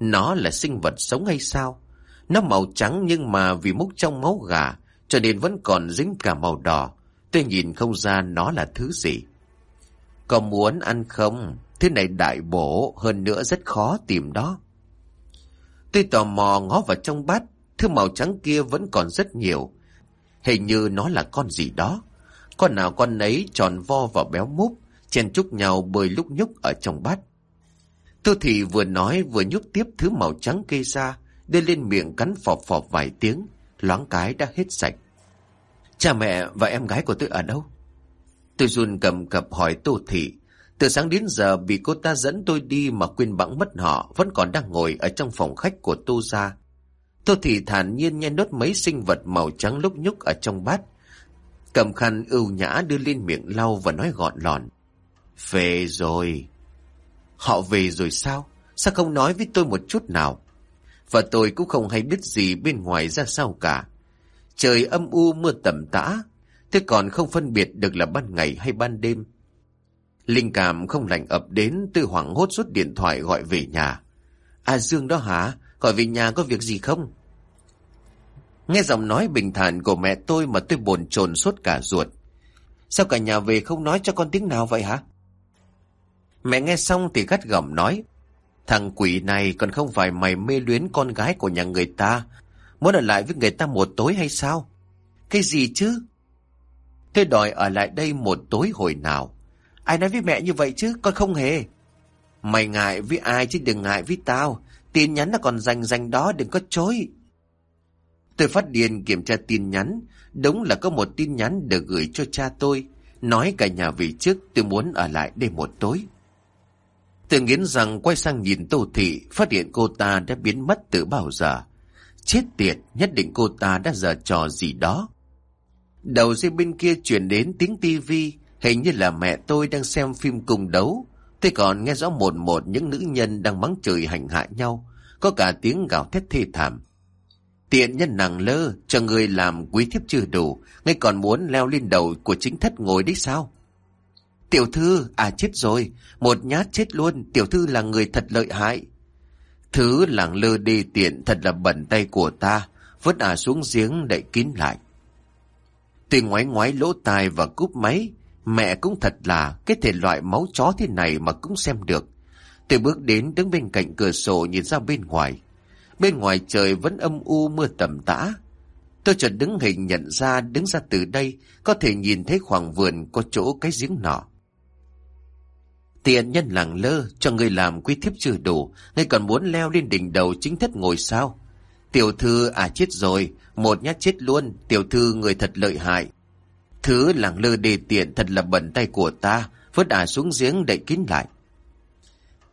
Nó là sinh vật sống hay sao? Nó màu trắng nhưng mà vì múc trong máu gà, cho nên vẫn còn dính cả màu đỏ. Tôi nhìn không ra nó là thứ gì. Có muốn ăn không? Thứ này đại bổ, hơn nữa rất khó tìm đó. Tôi tò mò ngó vào trong bát, thứ màu trắng kia vẫn còn rất nhiều. Hình như nó là con gì đó. Con nào con ấy tròn vo và béo múp, chen chúc nhau bơi lúc nhúc ở trong bát. Tư thị vừa nói vừa nhúc tiếp thứ màu trắng kê ra, đưa lên miệng cắn phọp phọp vài tiếng, loáng cái đã hết sạch. Cha mẹ và em gái của tôi ở đâu? Tôi run cầm cập hỏi Tô Thị. Từ sáng đến giờ bị cô ta dẫn tôi đi mà quên bẵng mất họ, vẫn còn đang ngồi ở trong phòng khách của Tô Gia tôi Thị thản nhiên nhen nốt mấy sinh vật màu trắng lúc nhúc ở trong bát. Cầm khăn ưu nhã đưa lên miệng lau và nói gọn lòn. Về rồi. Họ về rồi sao? Sao không nói với tôi một chút nào? Và tôi cũng không hay biết gì bên ngoài ra sao cả. Trời âm u mưa tầm tã, thế còn không phân biệt được là ban ngày hay ban đêm. Linh cảm không lành ập đến, tôi hoảng hốt rút điện thoại gọi về nhà. À Dương đó hả? Gọi về nhà có việc gì không? Nghe giọng nói bình thản của mẹ tôi mà tôi bồn chồn suốt cả ruột. Sao cả nhà về không nói cho con tiếng nào vậy hả? Mẹ nghe xong thì gắt gỏng nói. Thằng quỷ này còn không phải mày mê luyến con gái của nhà người ta. Muốn ở lại với người ta một tối hay sao? Cái gì chứ? thế đòi ở lại đây một tối hồi nào. Ai nói với mẹ như vậy chứ? Con không hề. Mày ngại với ai chứ đừng ngại với tao. Tin nhắn là còn dành dành đó đừng có chối. Tôi phát điên kiểm tra tin nhắn. Đúng là có một tin nhắn được gửi cho cha tôi. Nói cả nhà về trước tôi muốn ở lại đây một tối. Tôi nghiến rằng quay sang nhìn Tô Thị, phát hiện cô ta đã biến mất từ bao giờ. Chết tiệt, nhất định cô ta đã giờ trò gì đó. Đầu dây bên kia chuyển đến tiếng tivi, hình như là mẹ tôi đang xem phim cùng đấu thế còn nghe rõ một một những nữ nhân đang mắng chửi hành hạ nhau, có cả tiếng gào thét thê thảm. Tiện nhân nàng lơ, cho người làm quý thiếp chưa đủ, ngay còn muốn leo lên đầu của chính thất ngồi đấy sao? Tiểu thư, à chết rồi, một nhát chết luôn, tiểu thư là người thật lợi hại. Thứ làng lơ đê tiện thật là bẩn tay của ta, vứt à xuống giếng đậy kín lại. Tuy ngoái ngoái lỗ tai và cúp máy, mẹ cũng thật là cái thể loại máu chó thế này mà cũng xem được. Tôi bước đến đứng bên cạnh cửa sổ nhìn ra bên ngoài. Bên ngoài trời vẫn âm u mưa tầm tã. Tôi chợt đứng hình nhận ra đứng ra từ đây có thể nhìn thấy khoảng vườn có chỗ cái giếng nọ. Tiện nhân làng lơ cho người làm quy thiếp chưa đủ, người còn muốn leo lên đỉnh đầu chính thất ngồi sao? Tiểu thư à chết rồi, một nhát chết luôn, tiểu thư người thật lợi hại. Thứ lẳng lơ đề tiện thật là bẩn tay của ta, vứt ả xuống giếng đậy kín lại.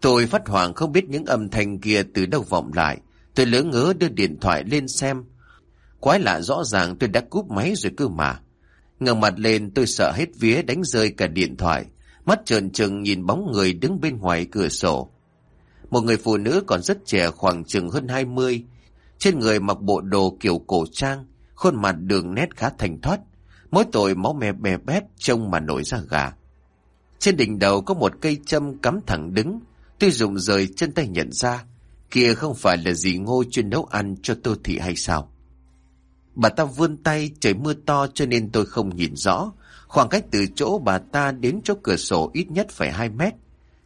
Tôi phát hoảng không biết những âm thanh kia từ đâu vọng lại. Tôi lỡ ngớ đưa điện thoại lên xem. Quái lạ rõ ràng tôi đã cúp máy rồi cơ mà. ngẩng mặt lên tôi sợ hết vía đánh rơi cả điện thoại. mắt trợn trừng nhìn bóng người đứng bên ngoài cửa sổ. Một người phụ nữ còn rất trẻ khoảng chừng hơn 20, trên người mặc bộ đồ kiểu cổ trang, khuôn mặt đường nét khá thành thoát, mỗi tội máu me bè bét trông mà nổi ra gà. Trên đỉnh đầu có một cây châm cắm thẳng đứng, tôi dùng rời chân tay nhận ra, kia không phải là gì ngô chuyên nấu ăn cho tô thị hay sao. Bà ta vươn tay, trời mưa to cho nên tôi không nhìn rõ, khoảng cách từ chỗ bà ta đến chỗ cửa sổ ít nhất phải 2 mét.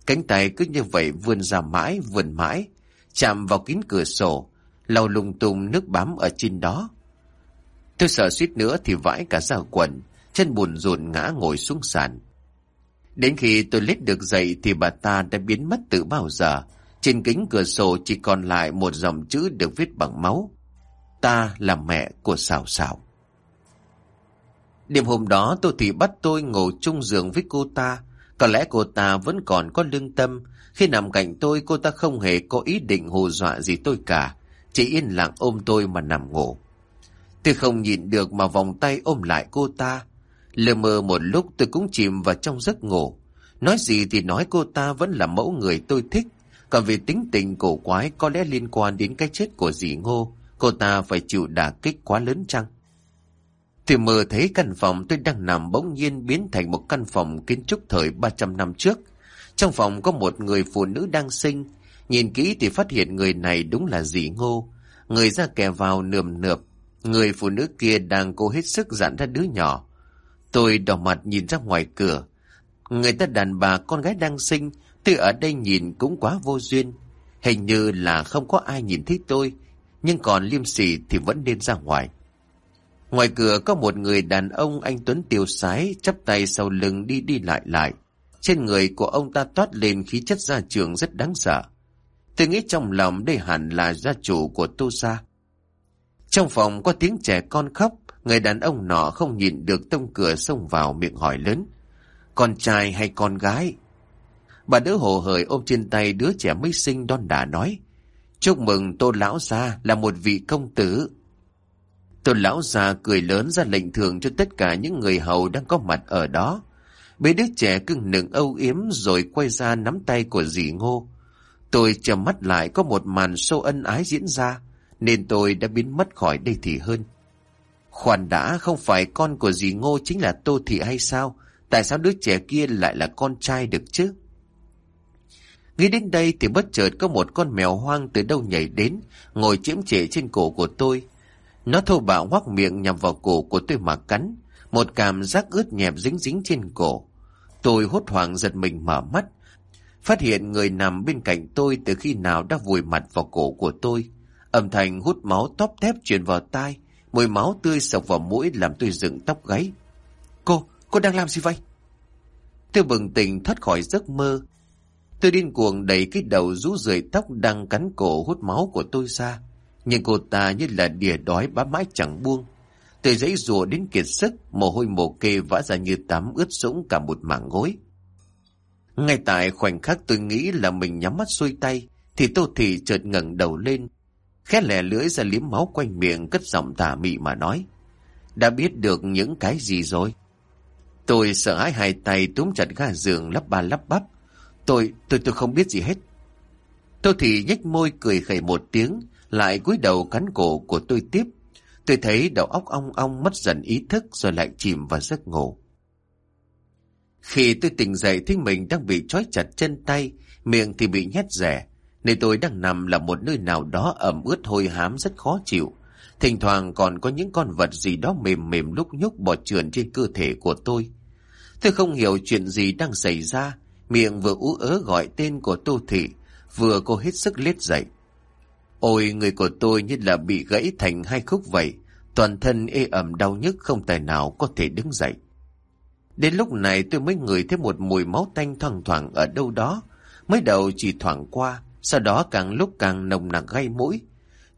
Cánh tay cứ như vậy vươn ra mãi, vươn mãi, chạm vào kín cửa sổ, lau lùng tung nước bám ở trên đó. Tôi sợ suýt nữa thì vãi cả ra quần, chân buồn rộn ngã ngồi xuống sàn. Đến khi tôi lết được dậy thì bà ta đã biến mất từ bao giờ. Trên kính cửa sổ chỉ còn lại một dòng chữ được viết bằng máu. Ta là mẹ của xào xào. Đêm hôm đó tôi thì bắt tôi ngồi chung giường với cô ta. Có lẽ cô ta vẫn còn có lương tâm. Khi nằm cạnh tôi cô ta không hề có ý định hù dọa gì tôi cả. Chỉ yên lặng ôm tôi mà nằm ngủ. Tôi không nhìn được mà vòng tay ôm lại cô ta. Lờ mờ một lúc tôi cũng chìm vào trong giấc ngủ. Nói gì thì nói cô ta vẫn là mẫu người tôi thích. Còn vì tính tình cổ quái có lẽ liên quan đến cái chết của dì Ngô, cô ta phải chịu đả kích quá lớn chăng? Tôi mơ thấy căn phòng tôi đang nằm bỗng nhiên biến thành một căn phòng kiến trúc thời 300 năm trước. Trong phòng có một người phụ nữ đang sinh. Nhìn kỹ thì phát hiện người này đúng là dì Ngô. Người ra kè vào nườm nượp. Người phụ nữ kia đang cố hết sức dặn ra đứa nhỏ. Tôi đỏ mặt nhìn ra ngoài cửa. Người ta đàn bà con gái đang sinh, tôi ở đây nhìn cũng quá vô duyên. Hình như là không có ai nhìn thấy tôi, nhưng còn liêm sỉ thì vẫn nên ra ngoài. Ngoài cửa có một người đàn ông anh Tuấn tiêu sái, chắp tay sau lưng đi đi lại lại. Trên người của ông ta toát lên khí chất gia trường rất đáng sợ. Tôi nghĩ trong lòng đây hẳn là gia chủ của Tô Gia. Trong phòng có tiếng trẻ con khóc, người đàn ông nọ không nhìn được tông cửa xông vào miệng hỏi lớn. Con trai hay con gái? Bà đỡ hồ hởi ôm trên tay đứa trẻ mới sinh đon đả nói. Chúc mừng tô lão gia là một vị công tử. Tô lão già cười lớn ra lệnh thường cho tất cả những người hầu đang có mặt ở đó. Bế đứa trẻ cưng nựng âu yếm rồi quay ra nắm tay của dì ngô. Tôi chầm mắt lại có một màn sâu ân ái diễn ra, nên tôi đã biến mất khỏi đây thì hơn. Khoan đã không phải con của dì ngô chính là Tô Thị hay sao? Tại sao đứa trẻ kia lại là con trai được chứ? Nghĩ đến đây thì bất chợt có một con mèo hoang từ đâu nhảy đến, ngồi chiếm trễ trên cổ của tôi. Nó thô bạo hoác miệng nhằm vào cổ của tôi mà cắn. Một cảm giác ướt nhẹp dính dính trên cổ. Tôi hốt hoảng giật mình mở mắt. Phát hiện người nằm bên cạnh tôi từ khi nào đã vùi mặt vào cổ của tôi. Âm thanh hút máu tóp thép truyền vào tai. Mùi máu tươi sộc vào mũi làm tôi dựng tóc gáy. Cô, cô đang làm gì vậy? Tôi bừng tỉnh thoát khỏi giấc mơ. Tôi điên cuồng đẩy cái đầu rũ rượi tóc đang cắn cổ hút máu của tôi ra. Nhưng cô ta như là đìa đói bám mãi chẳng buông. Tôi dãy rùa đến kiệt sức, mồ hôi mồ kê vã ra như tắm ướt sũng cả một mảng gối. Ngay tại khoảnh khắc tôi nghĩ là mình nhắm mắt xuôi tay, thì Tô Thị chợt ngẩng đầu lên, khẽ lẻ lưỡi ra liếm máu quanh miệng cất giọng tà mị mà nói. Đã biết được những cái gì rồi? Tôi sợ hãi hai tay túm chặt ga giường lắp ba lắp bắp. Tôi, tôi, tôi không biết gì hết. Tôi thì nhếch môi cười khẩy một tiếng, lại cúi đầu cắn cổ của tôi tiếp. Tôi thấy đầu óc ong ong mất dần ý thức rồi lại chìm vào giấc ngủ. Khi tôi tỉnh dậy thấy mình đang bị trói chặt chân tay, miệng thì bị nhét rẻ. Nơi tôi đang nằm là một nơi nào đó ẩm ướt hôi hám rất khó chịu. Thỉnh thoảng còn có những con vật gì đó mềm mềm lúc nhúc bò trườn trên cơ thể của tôi. Tôi không hiểu chuyện gì đang xảy ra, miệng vừa ú ớ gọi tên của Tô Thị, vừa cô hết sức lết dậy. Ôi, người của tôi như là bị gãy thành hai khúc vậy, toàn thân ê ẩm đau nhức không tài nào có thể đứng dậy. Đến lúc này tôi mới ngửi thấy một mùi máu tanh thoang thoảng ở đâu đó, mới đầu chỉ thoảng qua, sau đó càng lúc càng nồng nặc gây mũi.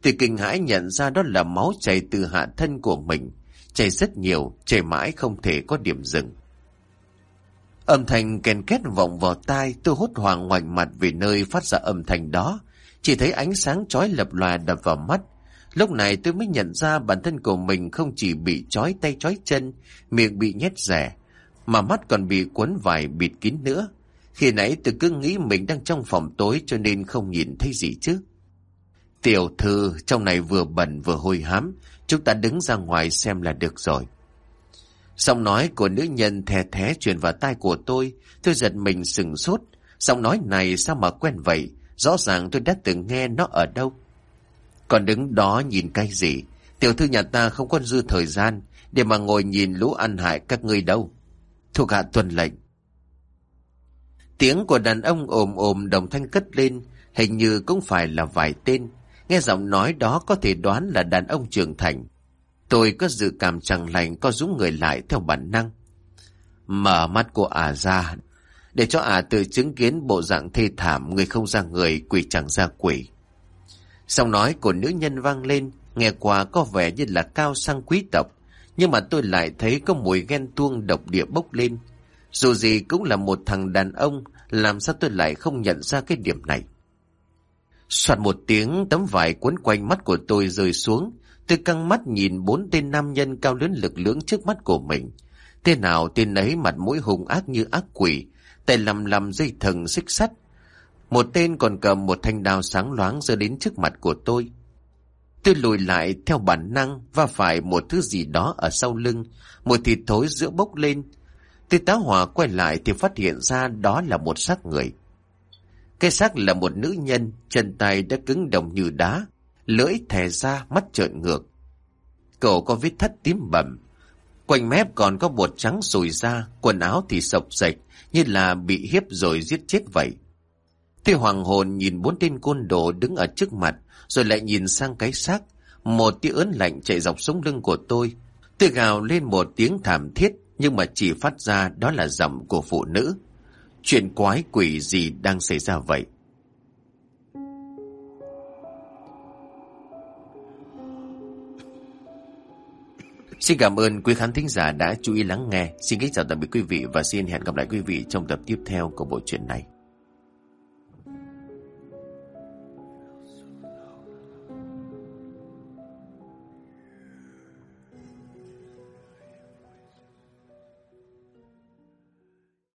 thì kinh hãi nhận ra đó là máu chảy từ hạ thân của mình, chảy rất nhiều, chảy mãi không thể có điểm dừng. Âm thanh kèn két vọng vào tai, tôi hốt hoảng ngoảnh mặt về nơi phát ra âm thanh đó. Chỉ thấy ánh sáng chói lập lòa đập vào mắt. Lúc này tôi mới nhận ra bản thân của mình không chỉ bị chói tay chói chân, miệng bị nhét rẻ, mà mắt còn bị cuốn vải bịt kín nữa. Khi nãy tôi cứ nghĩ mình đang trong phòng tối cho nên không nhìn thấy gì chứ. Tiểu thư, trong này vừa bẩn vừa hôi hám, chúng ta đứng ra ngoài xem là được rồi. Giọng nói của nữ nhân thè thé truyền vào tai của tôi, tôi giật mình sừng sốt. Giọng nói này sao mà quen vậy, rõ ràng tôi đã từng nghe nó ở đâu. Còn đứng đó nhìn cái gì, tiểu thư nhà ta không có dư thời gian để mà ngồi nhìn lũ ăn hại các ngươi đâu. Thuộc hạ tuần lệnh. Tiếng của đàn ông ồm ồm đồng thanh cất lên, hình như cũng phải là vài tên. Nghe giọng nói đó có thể đoán là đàn ông trưởng thành. Tôi có dự cảm chẳng lành có rúng người lại theo bản năng. Mở mắt của ả ra, để cho ả tự chứng kiến bộ dạng thê thảm người không ra người, quỷ chẳng ra quỷ. Giọng nói của nữ nhân vang lên, nghe qua có vẻ như là cao sang quý tộc, nhưng mà tôi lại thấy có mùi ghen tuông độc địa bốc lên. Dù gì cũng là một thằng đàn ông, làm sao tôi lại không nhận ra cái điểm này. Soạt một tiếng tấm vải cuốn quanh mắt của tôi rơi xuống, tôi căng mắt nhìn bốn tên nam nhân cao lớn lực lưỡng trước mắt của mình. Tên nào tên ấy mặt mũi hùng ác như ác quỷ, tay lầm lầm dây thần xích sắt. Một tên còn cầm một thanh đao sáng loáng rơi đến trước mặt của tôi. Tôi lùi lại theo bản năng và phải một thứ gì đó ở sau lưng, một thịt thối giữa bốc lên. Tôi tá hỏa quay lại thì phát hiện ra đó là một xác người. Cái xác là một nữ nhân, chân tay đã cứng đồng như đá, lưỡi thè ra, mắt trợn ngược. Cổ có vết thắt tím bầm, quanh mép còn có bột trắng sùi ra, quần áo thì sộc sạch, như là bị hiếp rồi giết chết vậy. thế hoàng hồn nhìn bốn tên côn đồ đứng ở trước mặt, rồi lại nhìn sang cái xác. Một tia ớn lạnh chạy dọc sống lưng của tôi. Tôi gào lên một tiếng thảm thiết, nhưng mà chỉ phát ra đó là giọng của phụ nữ. Chuyện quái quỷ gì đang xảy ra vậy? Xin cảm ơn quý khán thính giả đã chú ý lắng nghe. Xin kính chào tạm biệt quý vị và xin hẹn gặp lại quý vị trong tập tiếp theo của bộ truyện này.